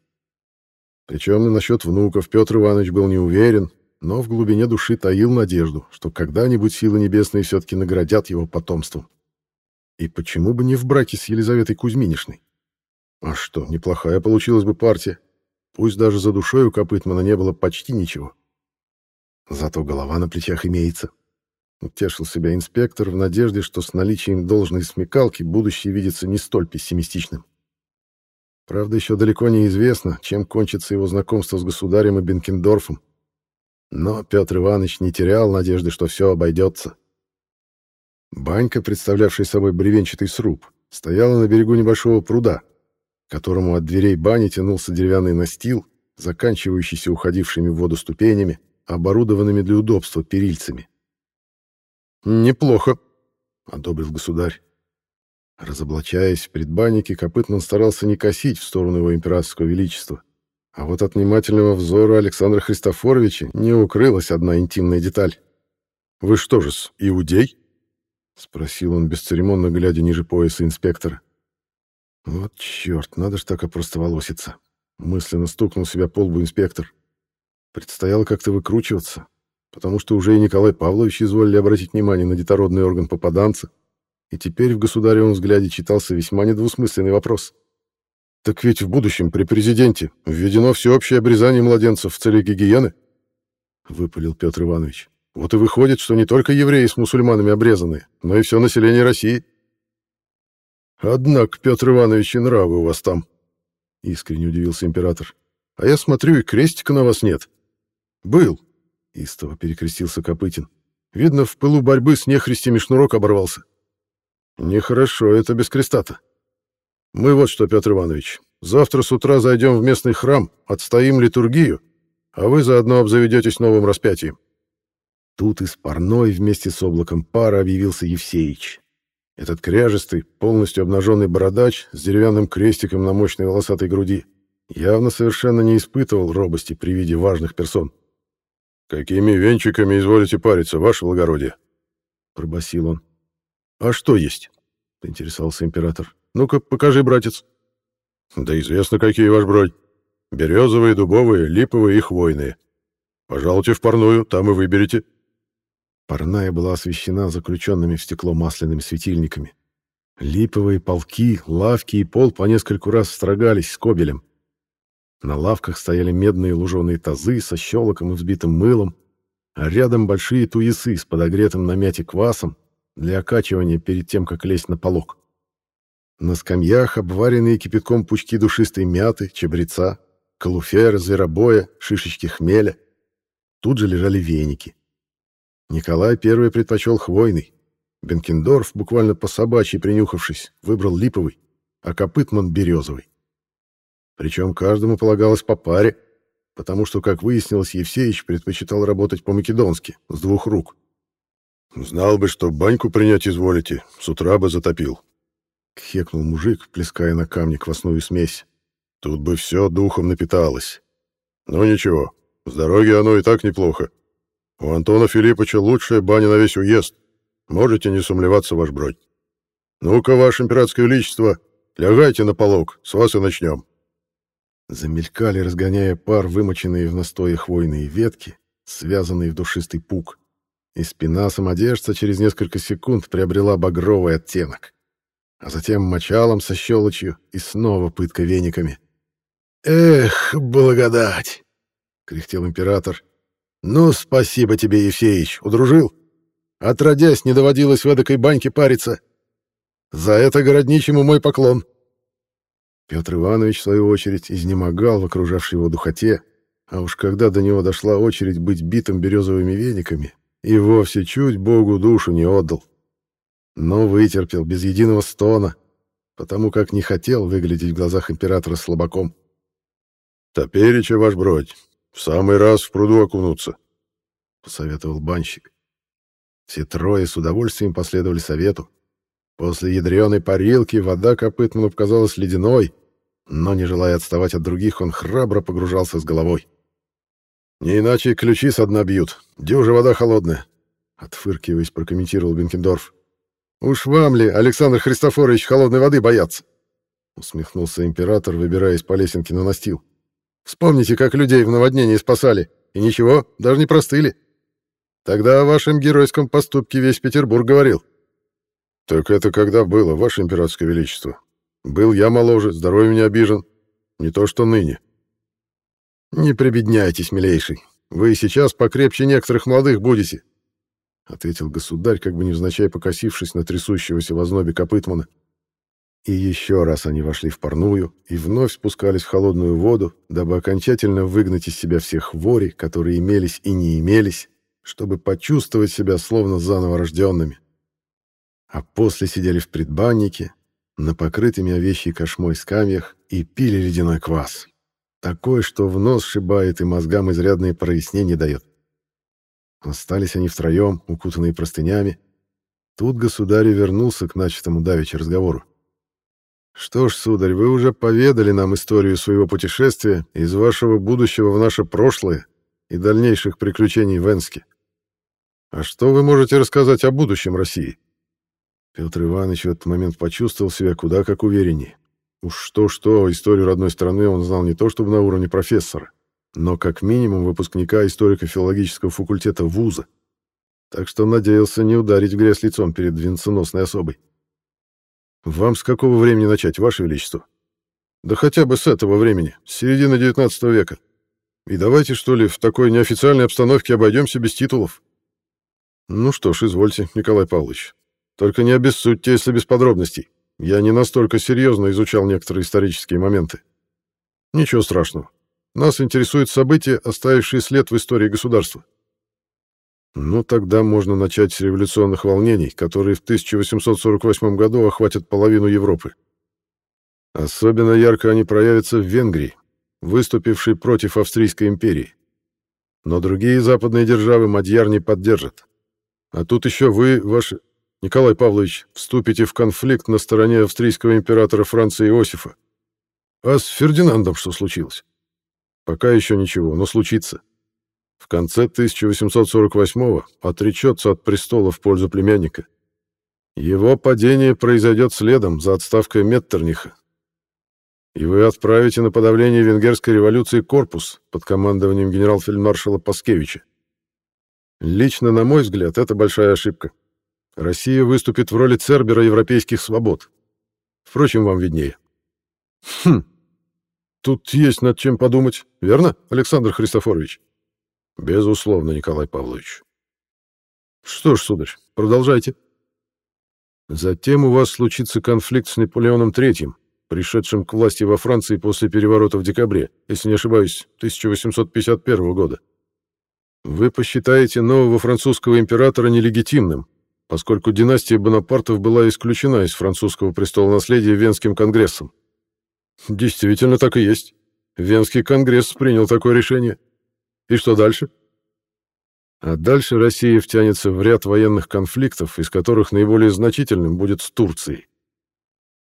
Причем и насчет внуков Петр Иванович был не уверен, но в глубине души таил надежду, что когда-нибудь силы небесные все-таки наградят его потомством. И почему бы не в браке с Елизаветой Кузьминишной? А что, неплохая получилась бы партия. Пусть даже за душой у Копытмана не было почти ничего. Зато голова на плечах имеется. Утешил себя инспектор в надежде, что с наличием должной смекалки будущее видится не столь пессимистичным. Правда, еще далеко неизвестно, чем кончится его знакомство с государем и Бенкендорфом. Но Петр Иванович не терял надежды, что все обойдется. Банька, представлявшая собой бревенчатый сруб, стояла на берегу небольшого пруда, к которому от дверей бани тянулся деревянный настил, заканчивающийся уходившими в воду ступенями, оборудованными для удобства перильцами. «Неплохо», — одобрил государь. Разоблачаясь в предбаннике, Копытман старался не косить в сторону его императорского величества. А вот от внимательного взора Александра Христофоровича не укрылась одна интимная деталь. «Вы что же, с иудей?» — спросил он, бесцеремонно глядя ниже пояса инспектора. «Вот черт, надо ж так опростоволоситься!» — мысленно стукнул себя по лбу инспектор. Предстояло как-то выкручиваться, потому что уже и Николай Павлович изволили обратить внимание на детородный орган попаданца, и теперь в государевом взгляде читался весьма недвусмысленный вопрос. «Так ведь в будущем при президенте введено всеобщее обрезание младенцев в целях гигиены?» — выпалил Петр Иванович. «Вот и выходит, что не только евреи с мусульманами обрезаны, но и все население России». «Однако, Петр Иванович, и нравы у вас там», — искренне удивился император. «А я смотрю, и крестика на вас нет». «Был», — истово перекрестился Копытин. «Видно, в пылу борьбы с нехристями шнурок оборвался». Нехорошо это без креста-то. Мы вот что, Петр Иванович, завтра с утра зайдем в местный храм, отстоим литургию, а вы заодно обзаведетесь новым распятием. Тут из парной вместе с облаком пара объявился Евсеич. Этот кряжестый, полностью обнаженный бородач с деревянным крестиком на мощной волосатой груди явно совершенно не испытывал робости при виде важных персон. «Какими венчиками изволите париться, ваше благородие?» — пробасил он. «А что есть?» — поинтересовался император. «Ну-ка, покажи, братец». «Да известно, какие, ваш бродь. Березовые, дубовые, липовые и хвойные. Пожалуйте в парную, там и выберите». Парная была освещена заключенными в стекло масляными светильниками. Липовые полки, лавки и пол по нескольку раз строгались скобелем. На лавках стояли медные луженые тазы со щелоком и взбитым мылом, а рядом большие туесы с подогретым на мяте квасом, для окачивания перед тем, как лезть на полок. На скамьях обваренные кипятком пучки душистой мяты, чабреца, калуфера, зверобоя, шишечки хмеля. Тут же лежали веники. Николай первый предпочел хвойный. Бенкендорф, буквально по собачьи принюхавшись, выбрал липовый, а Копытман — березовый. Причем каждому полагалось по паре, потому что, как выяснилось, Евсеич предпочитал работать по-македонски, с двух рук. Знал бы, что баньку принять изволите, с утра бы затопил. Кхекнул мужик, плеская на камни квасную смесь. Тут бы все духом напиталось. Но ничего, с дороги оно и так неплохо. У Антона Филипповича лучшая баня на весь уезд. Можете не сомневаться, ваш бродь. Ну-ка, ваше императорское величество, лягайте на полог, с вас и начнем. Замелькали, разгоняя пар, вымоченные в настое хвойные ветки, связанные в душистый пук и спина самодержца через несколько секунд приобрела багровый оттенок. А затем мочалом со щелочью и снова пытка вениками. «Эх, благодать!» — кряхтел император. «Ну, спасибо тебе, Евсеич, удружил. Отродясь, не доводилось в эдакой баньке париться. За это городничему мой поклон». Петр Иванович, в свою очередь, изнемогал в окружавшей его духоте, а уж когда до него дошла очередь быть битым березовыми вениками, и вовсе чуть Богу душу не отдал. Но вытерпел без единого стона, потому как не хотел выглядеть в глазах императора слабаком. «Топереча, ваш бродь, в самый раз в пруду окунуться», — посоветовал банщик. Все трое с удовольствием последовали совету. После ядреной парилки вода Копытману показалась ледяной, но, не желая отставать от других, он храбро погружался с головой. «Не иначе ключи со дна бьют. Дюжа вода холодная», — отфыркиваясь, прокомментировал Бенкендорф. «Уж вам ли, Александр Христофорович, холодной воды бояться?» Усмехнулся император, выбираясь по лесенке на настил. «Вспомните, как людей в наводнении спасали. И ничего, даже не простыли. Тогда о вашем геройском поступке весь Петербург говорил». «Так это когда было, ваше императорское величество? Был я моложе, здоровьем не обижен. Не то что ныне». «Не прибедняйтесь, милейший. Вы сейчас покрепче некоторых молодых будете. ответил государь, как бы невзначай покосившись на трясущегося в ознобе копытмана. И еще раз они вошли в парную и вновь спускались в холодную воду, дабы окончательно выгнать из себя все хвори, которые имелись и не имелись, чтобы почувствовать себя словно заново рожденными. А после сидели в предбаннике, на покрытыми овечьей кошмой скамьях и пили ледяной квас. Такой, что в нос шибает и мозгам изрядные прояснения дает. Остались они втроем, укутанные простынями. Тут государь вернулся к начатому давеча разговору. «Что ж, сударь, вы уже поведали нам историю своего путешествия из вашего будущего в наше прошлое и дальнейших приключений в Энске. А что вы можете рассказать о будущем России?» Петр Иванович в этот момент почувствовал себя куда как увереннее. Уж что-что, историю родной страны он знал не то чтобы на уровне профессора, но как минимум выпускника историко-филологического факультета вуза. Так что надеялся не ударить в грязь лицом перед венценосной особой. «Вам с какого времени начать, Ваше Величество?» «Да хотя бы с этого времени, с середины XIX века. И давайте, что ли, в такой неофициальной обстановке обойдемся без титулов». «Ну что ж, извольте, Николай Павлович. Только не обессудьте, если без подробностей. Я не настолько серьезно изучал некоторые исторические моменты. Ничего страшного. Нас интересуют события, оставившие след в истории государства. Ну, тогда можно начать с революционных волнений, которые в 1848 году охватят половину Европы. Особенно ярко они проявятся в Венгрии, выступившей против Австрийской империи. Но другие западные державы Мадьяр не поддержат. А тут еще вы, ваш Николай Павлович, вступите в конфликт на стороне австрийского императора Франца Иосифа. А с Фердинандом что случилось? Пока еще ничего, но случится. В конце 1848-го отречется от престола в пользу племянника. Его падение произойдет следом за отставкой Меттерниха. И вы отправите на подавление венгерской революции корпус под командованием генерал-фельдмаршала Паскевича. Лично, на мой взгляд, это большая ошибка. Россия выступит в роли Цербера европейских свобод. Впрочем, вам виднее. Хм, Тут есть над чем подумать, верно, Александр Христофорович? Безусловно, Николай Павлович. Что ж, сударь, продолжайте. Затем у вас случится конфликт с Наполеоном III, пришедшим к власти во Франции после переворота в декабре, если не ошибаюсь, 1851 года. Вы посчитаете нового французского императора нелегитимным, поскольку династия Бонапартов была исключена из французского престола наследия Венским конгрессом. Действительно так и есть. Венский конгресс принял такое решение. И что дальше? А дальше Россия втянется в ряд военных конфликтов, из которых наиболее значительным будет с Турцией.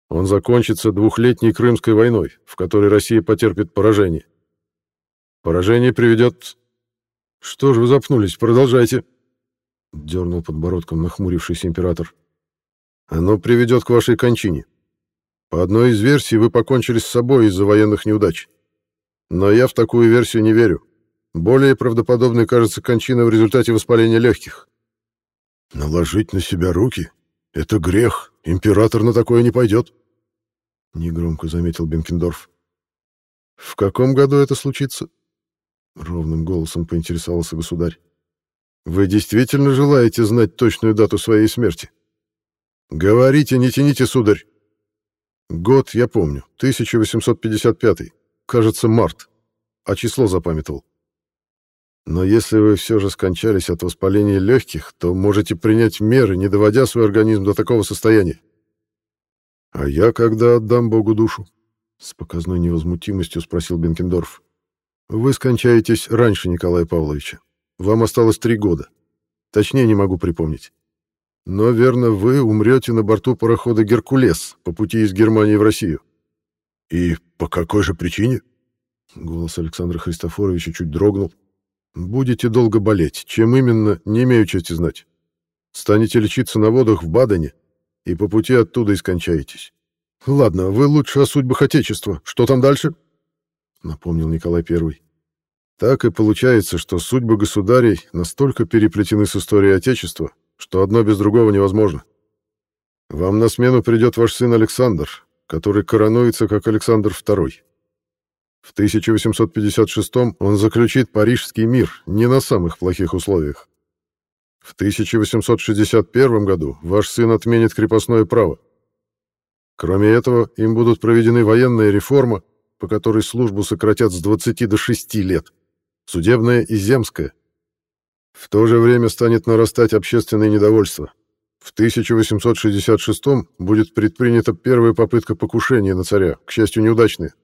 Он закончится двухлетней Крымской войной, в которой Россия потерпит поражение. Поражение приведет... Что же вы запнулись? Продолжайте. Дернул подбородком нахмурившийся император. Оно приведет к вашей кончине. По одной из версий вы покончили с собой из-за военных неудач. Но я в такую версию не верю. Более правдоподобной кажется кончина в результате воспаления легких. Наложить на себя руки — это грех. Император на такое не пойдет. Негромко заметил Бенкендорф. В каком году это случится? Ровным голосом поинтересовался государь. Вы действительно желаете знать точную дату своей смерти? Говорите, не тяните, сударь. Год я помню, 1855, кажется, март, а число запамятовал. Но если вы все же скончались от воспаления легких, то можете принять меры, не доводя свой организм до такого состояния. А я когда отдам Богу душу? С показной невозмутимостью спросил Бенкендорф. Вы скончаетесь раньше Николая Павловича. Вам осталось три года. Точнее не могу припомнить. Но, верно, вы умрете на борту парохода «Геркулес» по пути из Германии в Россию. И по какой же причине? Голос Александра Христофоровича чуть дрогнул. Будете долго болеть. Чем именно, не имею чести знать. Станете лечиться на водах в Бадене, и по пути оттуда и скончаетесь. Ладно, вы лучше о судьбах Отечества. Что там дальше? Напомнил Николай Первый. Так и получается, что судьбы государей настолько переплетены с историей Отечества, что одно без другого невозможно. Вам на смену придет ваш сын Александр, который коронуется как Александр II. В 1856 он заключит Парижский мир не на самых плохих условиях. В 1861 году ваш сын отменит крепостное право. Кроме этого, им будут проведены военная реформа, по которой службу сократят с 20 до 6 лет, судебная и земская. В то же время станет нарастать общественное недовольство. В 1866 будет предпринята первая попытка покушения на царя, к счастью, неудачная.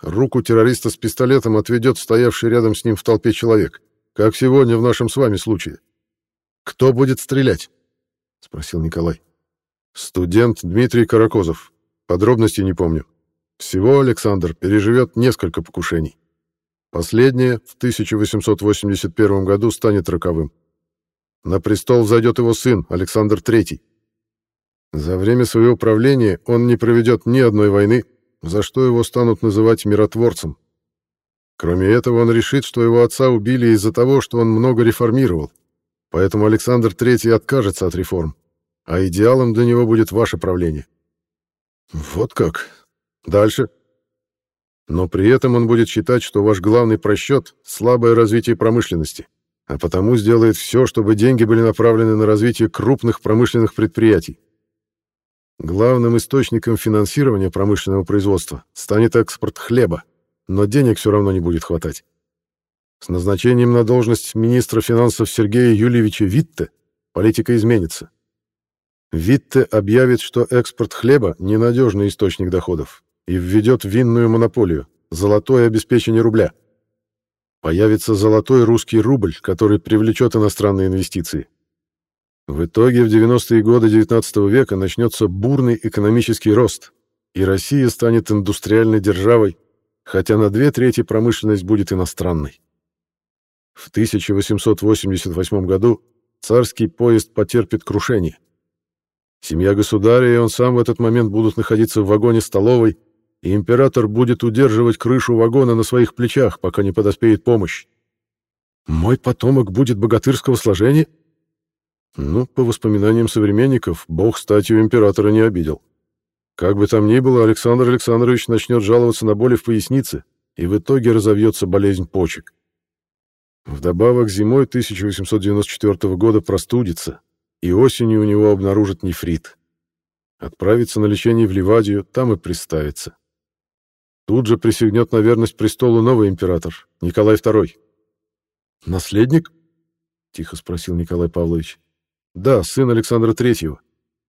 Руку террориста с пистолетом отведет стоявший рядом с ним в толпе человек, как сегодня в нашем с вами случае. «Кто будет стрелять?» — спросил Николай. «Студент Дмитрий Каракозов. Подробностей не помню. Всего Александр переживет несколько покушений. Последнее в 1881 году станет роковым. На престол зайдет его сын, Александр III. За время своего правления он не проведет ни одной войны, за что его станут называть миротворцем. Кроме этого, он решит, что его отца убили из-за того, что он много реформировал. Поэтому Александр III откажется от реформ, а идеалом для него будет ваше правление. Вот как. Дальше. Но при этом он будет считать, что ваш главный просчет — слабое развитие промышленности а потому сделает все, чтобы деньги были направлены на развитие крупных промышленных предприятий. Главным источником финансирования промышленного производства станет экспорт хлеба, но денег все равно не будет хватать. С назначением на должность министра финансов Сергея Юльевича Витте политика изменится. Витте объявит, что экспорт хлеба – ненадежный источник доходов и введет винную монополию, золотое обеспечение рубля – Появится золотой русский рубль, который привлечет иностранные инвестиции. В итоге в 90-е годы XIX века начнется бурный экономический рост, и Россия станет индустриальной державой, хотя на две трети промышленность будет иностранной. В 1888 году царский поезд потерпит крушение. Семья государя и он сам в этот момент будут находиться в вагоне столовой, и император будет удерживать крышу вагона на своих плечах, пока не подоспеет помощь. Мой потомок будет богатырского сложения? Ну, по воспоминаниям современников, бог статью императора не обидел. Как бы там ни было, Александр Александрович начнет жаловаться на боли в пояснице, и в итоге разовьется болезнь почек. Вдобавок зимой 1894 года простудится, и осенью у него обнаружат нефрит. Отправится на лечение в Ливадию, там и приставится. Тут же присягнет на верность престолу новый император, Николай II. «Наследник?» — тихо спросил Николай Павлович. «Да, сын Александра Третьего.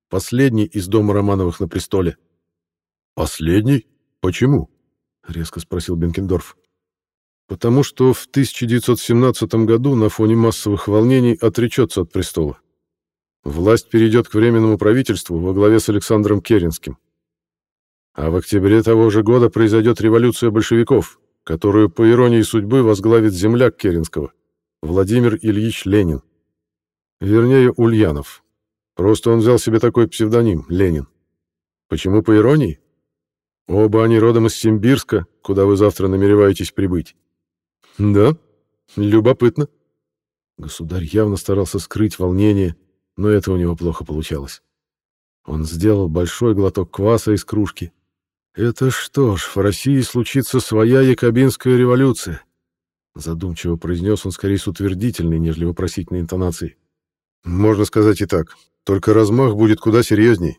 Последний из дома Романовых на престоле». «Последний? Почему?» — резко спросил Бенкендорф. «Потому что в 1917 году на фоне массовых волнений отречется от престола. Власть перейдет к Временному правительству во главе с Александром Керенским. А в октябре того же года произойдет революция большевиков, которую, по иронии судьбы, возглавит земляк Керенского, Владимир Ильич Ленин. Вернее, Ульянов. Просто он взял себе такой псевдоним — Ленин. Почему по иронии? Оба они родом из Симбирска, куда вы завтра намереваетесь прибыть. Да, любопытно. Государь явно старался скрыть волнение, но это у него плохо получалось. Он сделал большой глоток кваса из кружки «Это что ж, в России случится своя якобинская революция», задумчиво произнес он скорее с утвердительной, нежели вопросительной интонацией. «Можно сказать и так, только размах будет куда серьезней.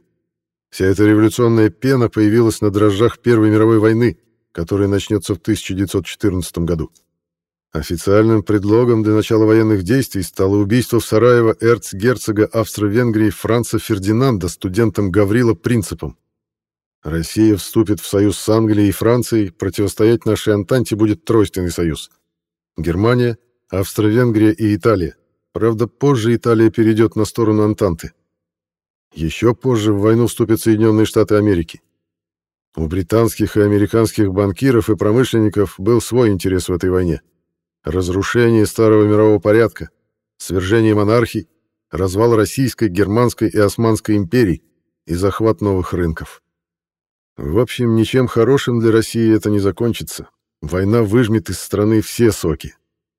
Вся эта революционная пена появилась на дрожжах Первой мировой войны, которая начнется в 1914 году. Официальным предлогом для начала военных действий стало убийство в Сараево эрцгерцога Австро-Венгрии Франца Фердинанда студентом Гаврила Принципом. Россия вступит в союз с Англией и Францией, противостоять нашей Антанте будет тройственный союз. Германия, Австро-Венгрия и Италия. Правда, позже Италия перейдет на сторону Антанты. Еще позже в войну вступят Соединенные Штаты Америки. У британских и американских банкиров и промышленников был свой интерес в этой войне. Разрушение старого мирового порядка, свержение монархий, развал Российской, Германской и Османской империй и захват новых рынков. В общем, ничем хорошим для России это не закончится. Война выжмет из страны все соки.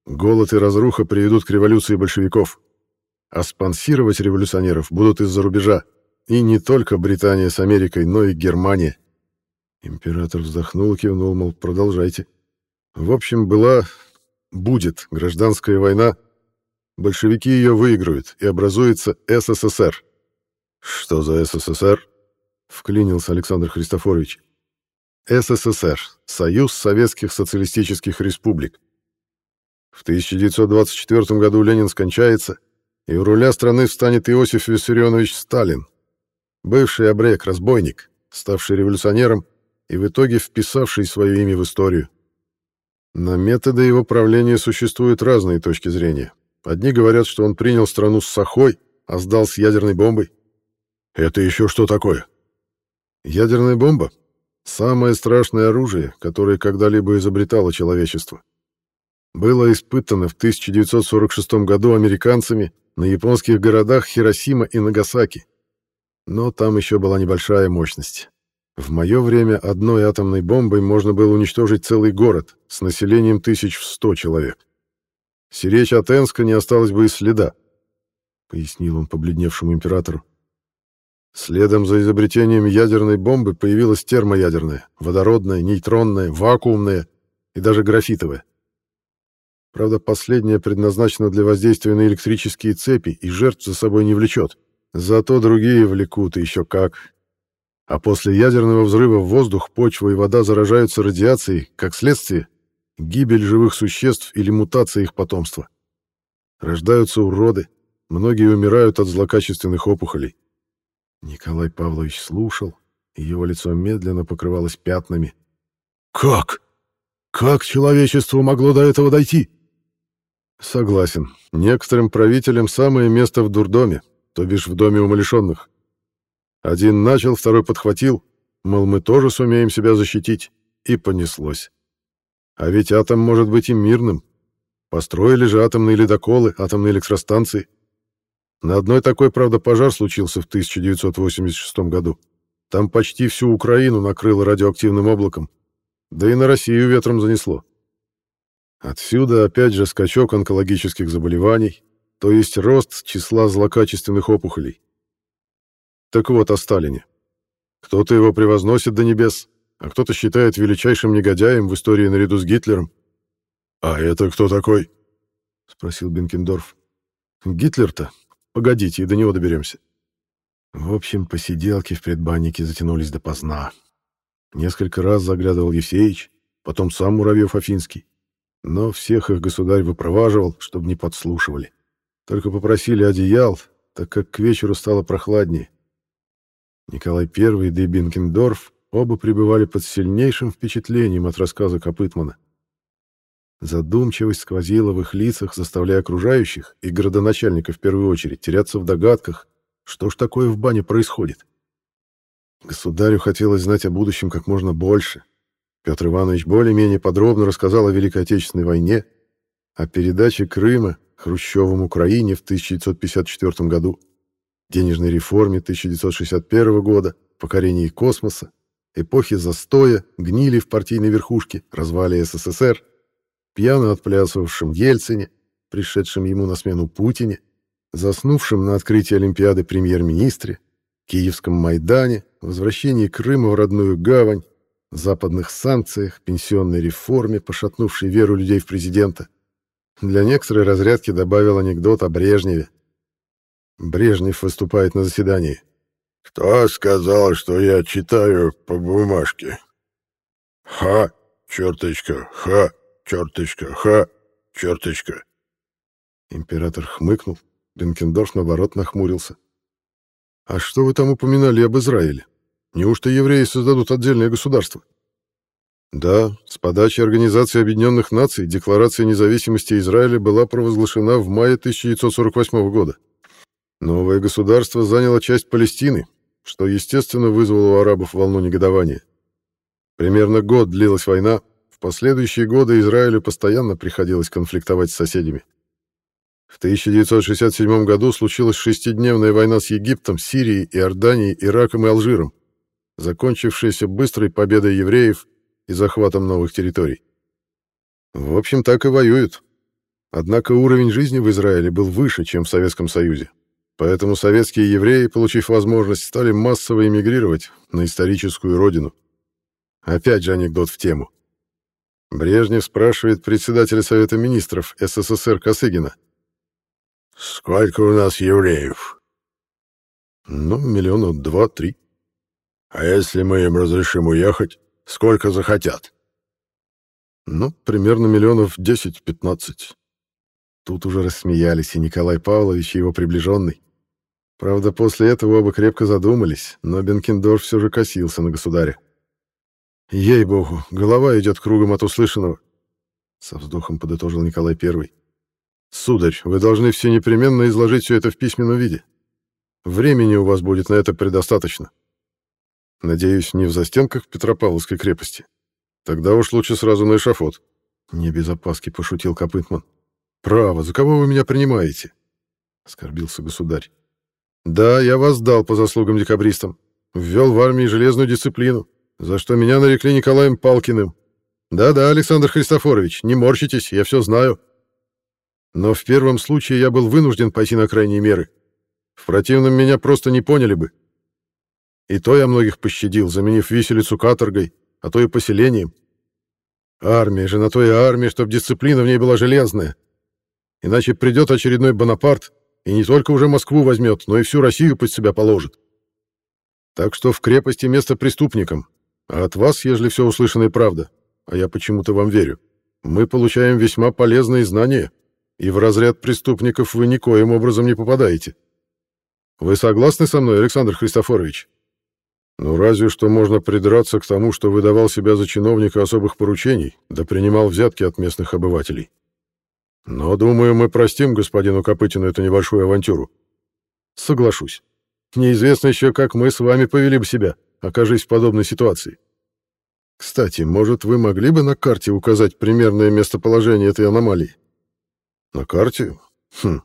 Голод и разруха приведут к революции большевиков. А спонсировать революционеров будут из-за рубежа. И не только Британия с Америкой, но и Германия. Император вздохнул кивнул, мол, продолжайте. В общем, была... будет гражданская война. большевики ее выиграют, и образуется СССР. Что за СССР? Вклинился Александр Христофорович. СССР — Союз Советских Социалистических Республик. В 1924 году Ленин скончается, и у руля страны встанет Иосиф Виссарионович Сталин, бывший обрек, разбойник, ставший революционером и в итоге вписавший свое имя в историю. На методы его правления существуют разные точки зрения. Одни говорят, что он принял страну с сахой, а сдал с ядерной бомбой. Это еще что такое? Ядерная бомба — самое страшное оружие, которое когда-либо изобретало человечество. Было испытано в 1946 году американцами на японских городах Хиросима и Нагасаки. Но там еще была небольшая мощность. В мое время одной атомной бомбой можно было уничтожить целый город с населением тысяч в сто человек. Сиречь от Энска не осталось бы и следа, — пояснил он побледневшему императору. Следом за изобретением ядерной бомбы появилась термоядерная, водородная, нейтронная, вакуумная и даже графитовая. Правда, последняя предназначена для воздействия на электрические цепи и жертв за собой не влечет. Зато другие влекут и еще как. А после ядерного взрыва воздух, почва и вода заражаются радиацией, как следствие — гибель живых существ или мутация их потомства. Рождаются уроды, многие умирают от злокачественных опухолей. Николай Павлович слушал, и его лицо медленно покрывалось пятнами. «Как? Как человечество могло до этого дойти?» Согласен. Некоторым правителям самое место в дурдоме, то бишь в доме умалишенных. Один начал, второй подхватил, мол, мы тоже сумеем себя защитить, и понеслось. А ведь атом может быть и мирным. Построили же атомные ледоколы, атомные электростанции. На одной такой, правда, пожар случился в 1986 году. Там почти всю Украину накрыло радиоактивным облаком. Да и на Россию ветром занесло. Отсюда опять же скачок онкологических заболеваний, то есть рост числа злокачественных опухолей. Так вот о Сталине. Кто-то его превозносит до небес, а кто-то считает величайшим негодяем в истории наряду с Гитлером. «А это кто такой?» — спросил Бенкендорф. «Гитлер-то? Погодите, и до него доберемся». В общем, посиделки в предбаннике затянулись допоздна. Несколько раз заглядывал Евсеич, потом сам Муравьев-Афинский. Но всех их государь выпроваживал, чтобы не подслушивали. Только попросили одеял, так как к вечеру стало прохладнее. Николай I и Бенкендорф оба пребывали под сильнейшим впечатлением от рассказа Копытмана. Задумчивость сквозила в их лицах, заставляя окружающих, и городоначальника в первую очередь, теряться в догадках, что ж такое в бане происходит. Государю хотелось знать о будущем как можно больше, Петр Иванович более-менее подробно рассказал о Великой Отечественной войне, о передаче Крыма Хрущевым Украине в 1954 году, денежной реформе 1961 года, покорении космоса, эпохе застоя, гнили в партийной верхушке, развале СССР, пьяно отплясывавшем Ельцине, пришедшем ему на смену Путине, заснувшем на открытии Олимпиады премьер-министре, Киевском Майдане, возвращении Крыма в родную гавань, западных санкциях, пенсионной реформе, пошатнувшей веру людей в президента. Для некоторой разрядки добавил анекдот о Брежневе. Брежнев выступает на заседании. «Кто сказал, что я читаю по бумажке? Ха, черточка, ха, черточка, ха, черточка». Император хмыкнул, Бенкендорф, наоборот, нахмурился. «А что вы там упоминали об Израиле?» Неужто евреи создадут отдельное государство? Да, с подачи Организации Объединенных Наций Декларация независимости Израиля была провозглашена в мае 1948 года. Новое государство заняло часть Палестины, что, естественно, вызвало у арабов волну негодования. Примерно год длилась война, в последующие годы Израилю постоянно приходилось конфликтовать с соседями. В 1967 году случилась шестидневная война с Египтом, Сирией, Иорданией, Ираком и Алжиром закончившаяся быстрой победой евреев и захватом новых территорий. В общем, так и воюют. Однако уровень жизни в Израиле был выше, чем в Советском Союзе. Поэтому советские евреи, получив возможность, стали массово эмигрировать на историческую родину. Опять же анекдот в тему. Брежнев спрашивает председателя Совета министров СССР Косыгина. Сколько у нас евреев? Ну, миллиона два-три. А если мы им разрешим уехать, сколько захотят? Ну, примерно миллионов десять-пятнадцать. Тут уже рассмеялись и Николай Павлович, и его приближенный. Правда, после этого оба крепко задумались, но Бенкендорф все же косился на государя. «Ей-богу, голова идет кругом от услышанного», — со вздохом подытожил Николай Первый. «Сударь, вы должны все непременно изложить все это в письменном виде. Времени у вас будет на это предостаточно. Надеюсь, не в застенках Петропавловской крепости. Тогда уж лучше сразу на эшафот». Не без опаски пошутил Копытман. «Право, за кого вы меня принимаете?» — оскорбился государь. «Да, я вас дал по заслугам декабристам. Ввел в армии железную дисциплину, за что меня нарекли Николаем Палкиным. Да-да, Александр Христофорович, не морщитесь, я все знаю. Но в первом случае я был вынужден пойти на крайние меры. В противном меня просто не поняли бы. И то я многих пощадил, заменив виселицу каторгой, а то и поселением. Армия же на то и армия, чтоб дисциплина в ней была железная. Иначе придет очередной Бонапарт, и не только уже Москву возьмет, но и всю Россию под себя положит. Так что в крепости место преступникам, а от вас, ежели все услышанное правда, а я почему-то вам верю, мы получаем весьма полезные знания, и в разряд преступников вы никоим образом не попадаете. Вы согласны со мной, Александр Христофорович? Ну, разве что можно придраться к тому, что выдавал себя за чиновника особых поручений, да принимал взятки от местных обывателей. Но, думаю, мы простим господину Копытину эту небольшую авантюру. Соглашусь. Неизвестно еще, как мы с вами повели бы себя, окажись в подобной ситуации. Кстати, может, вы могли бы на карте указать примерное местоположение этой аномалии? На карте? Хм.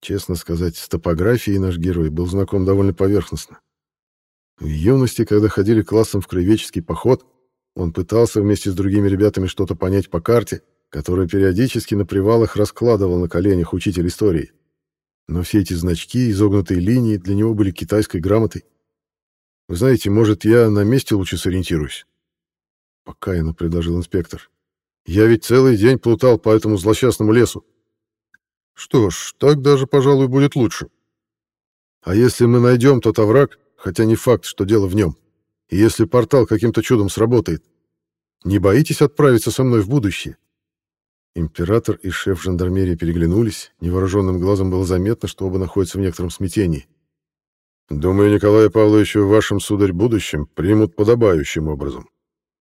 Честно сказать, с топографией наш герой был знаком довольно поверхностно. В юности, когда ходили классом в краеведческий поход, он пытался вместе с другими ребятами что-то понять по карте, которую периодически на привалах раскладывал на коленях учитель истории. Но все эти значки, изогнутые линии для него были китайской грамотой. Вы знаете, может, я на месте лучше сориентируюсь? Покаянно предложил инспектор. Я ведь целый день плутал по этому злосчастному лесу. Что ж, так даже, пожалуй, будет лучше. А если мы найдем тот овраг, хотя не факт, что дело в нем, и если портал каким-то чудом сработает, не боитесь отправиться со мной в будущее? Император и шеф жандармерии переглянулись. Невооруженным глазом было заметно, что оба находятся в некотором смятении. «Думаю, Николая Павловича в вашем, сударь, будущем примут подобающим образом»,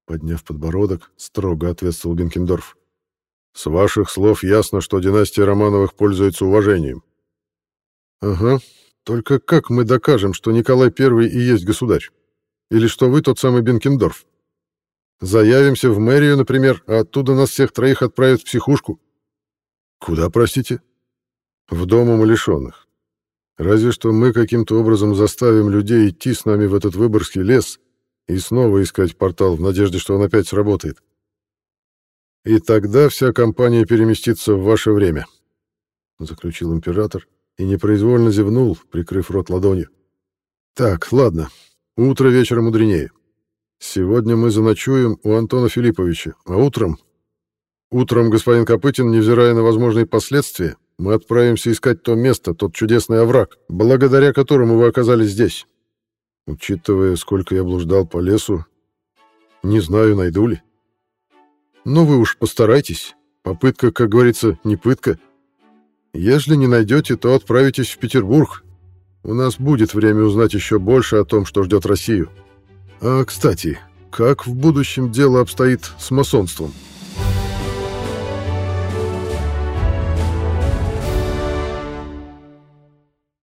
подняв подбородок, строго ответствовал Бенкендорф. «С ваших слов ясно, что династия Романовых пользуется уважением». «Ага. Только как мы докажем, что Николай I и есть государь? Или что вы тот самый Бенкендорф?» Заявимся в мэрию, например, а оттуда нас всех троих отправят в психушку. Куда, простите? В дом умалишенных. Разве что мы каким-то образом заставим людей идти с нами в этот выборский лес и снова искать портал в надежде, что он опять сработает. И тогда вся компания переместится в ваше время, — заключил император и непроизвольно зевнул, прикрыв рот ладонью. Так, ладно, утро вечера мудренее. Сегодня мы заночуем у Антона Филипповича, а утром... Утром, господин Копытин, невзирая на возможные последствия, мы отправимся искать то место, тот чудесный овраг, благодаря которому вы оказались здесь. Учитывая, сколько я блуждал по лесу, не знаю, найду ли. Но вы уж постарайтесь. Попытка, как говорится, не пытка. Если не найдете, то отправитесь в Петербург. У нас будет время узнать еще больше о том, что ждет Россию. А, кстати, как в будущем дело обстоит с масонством?»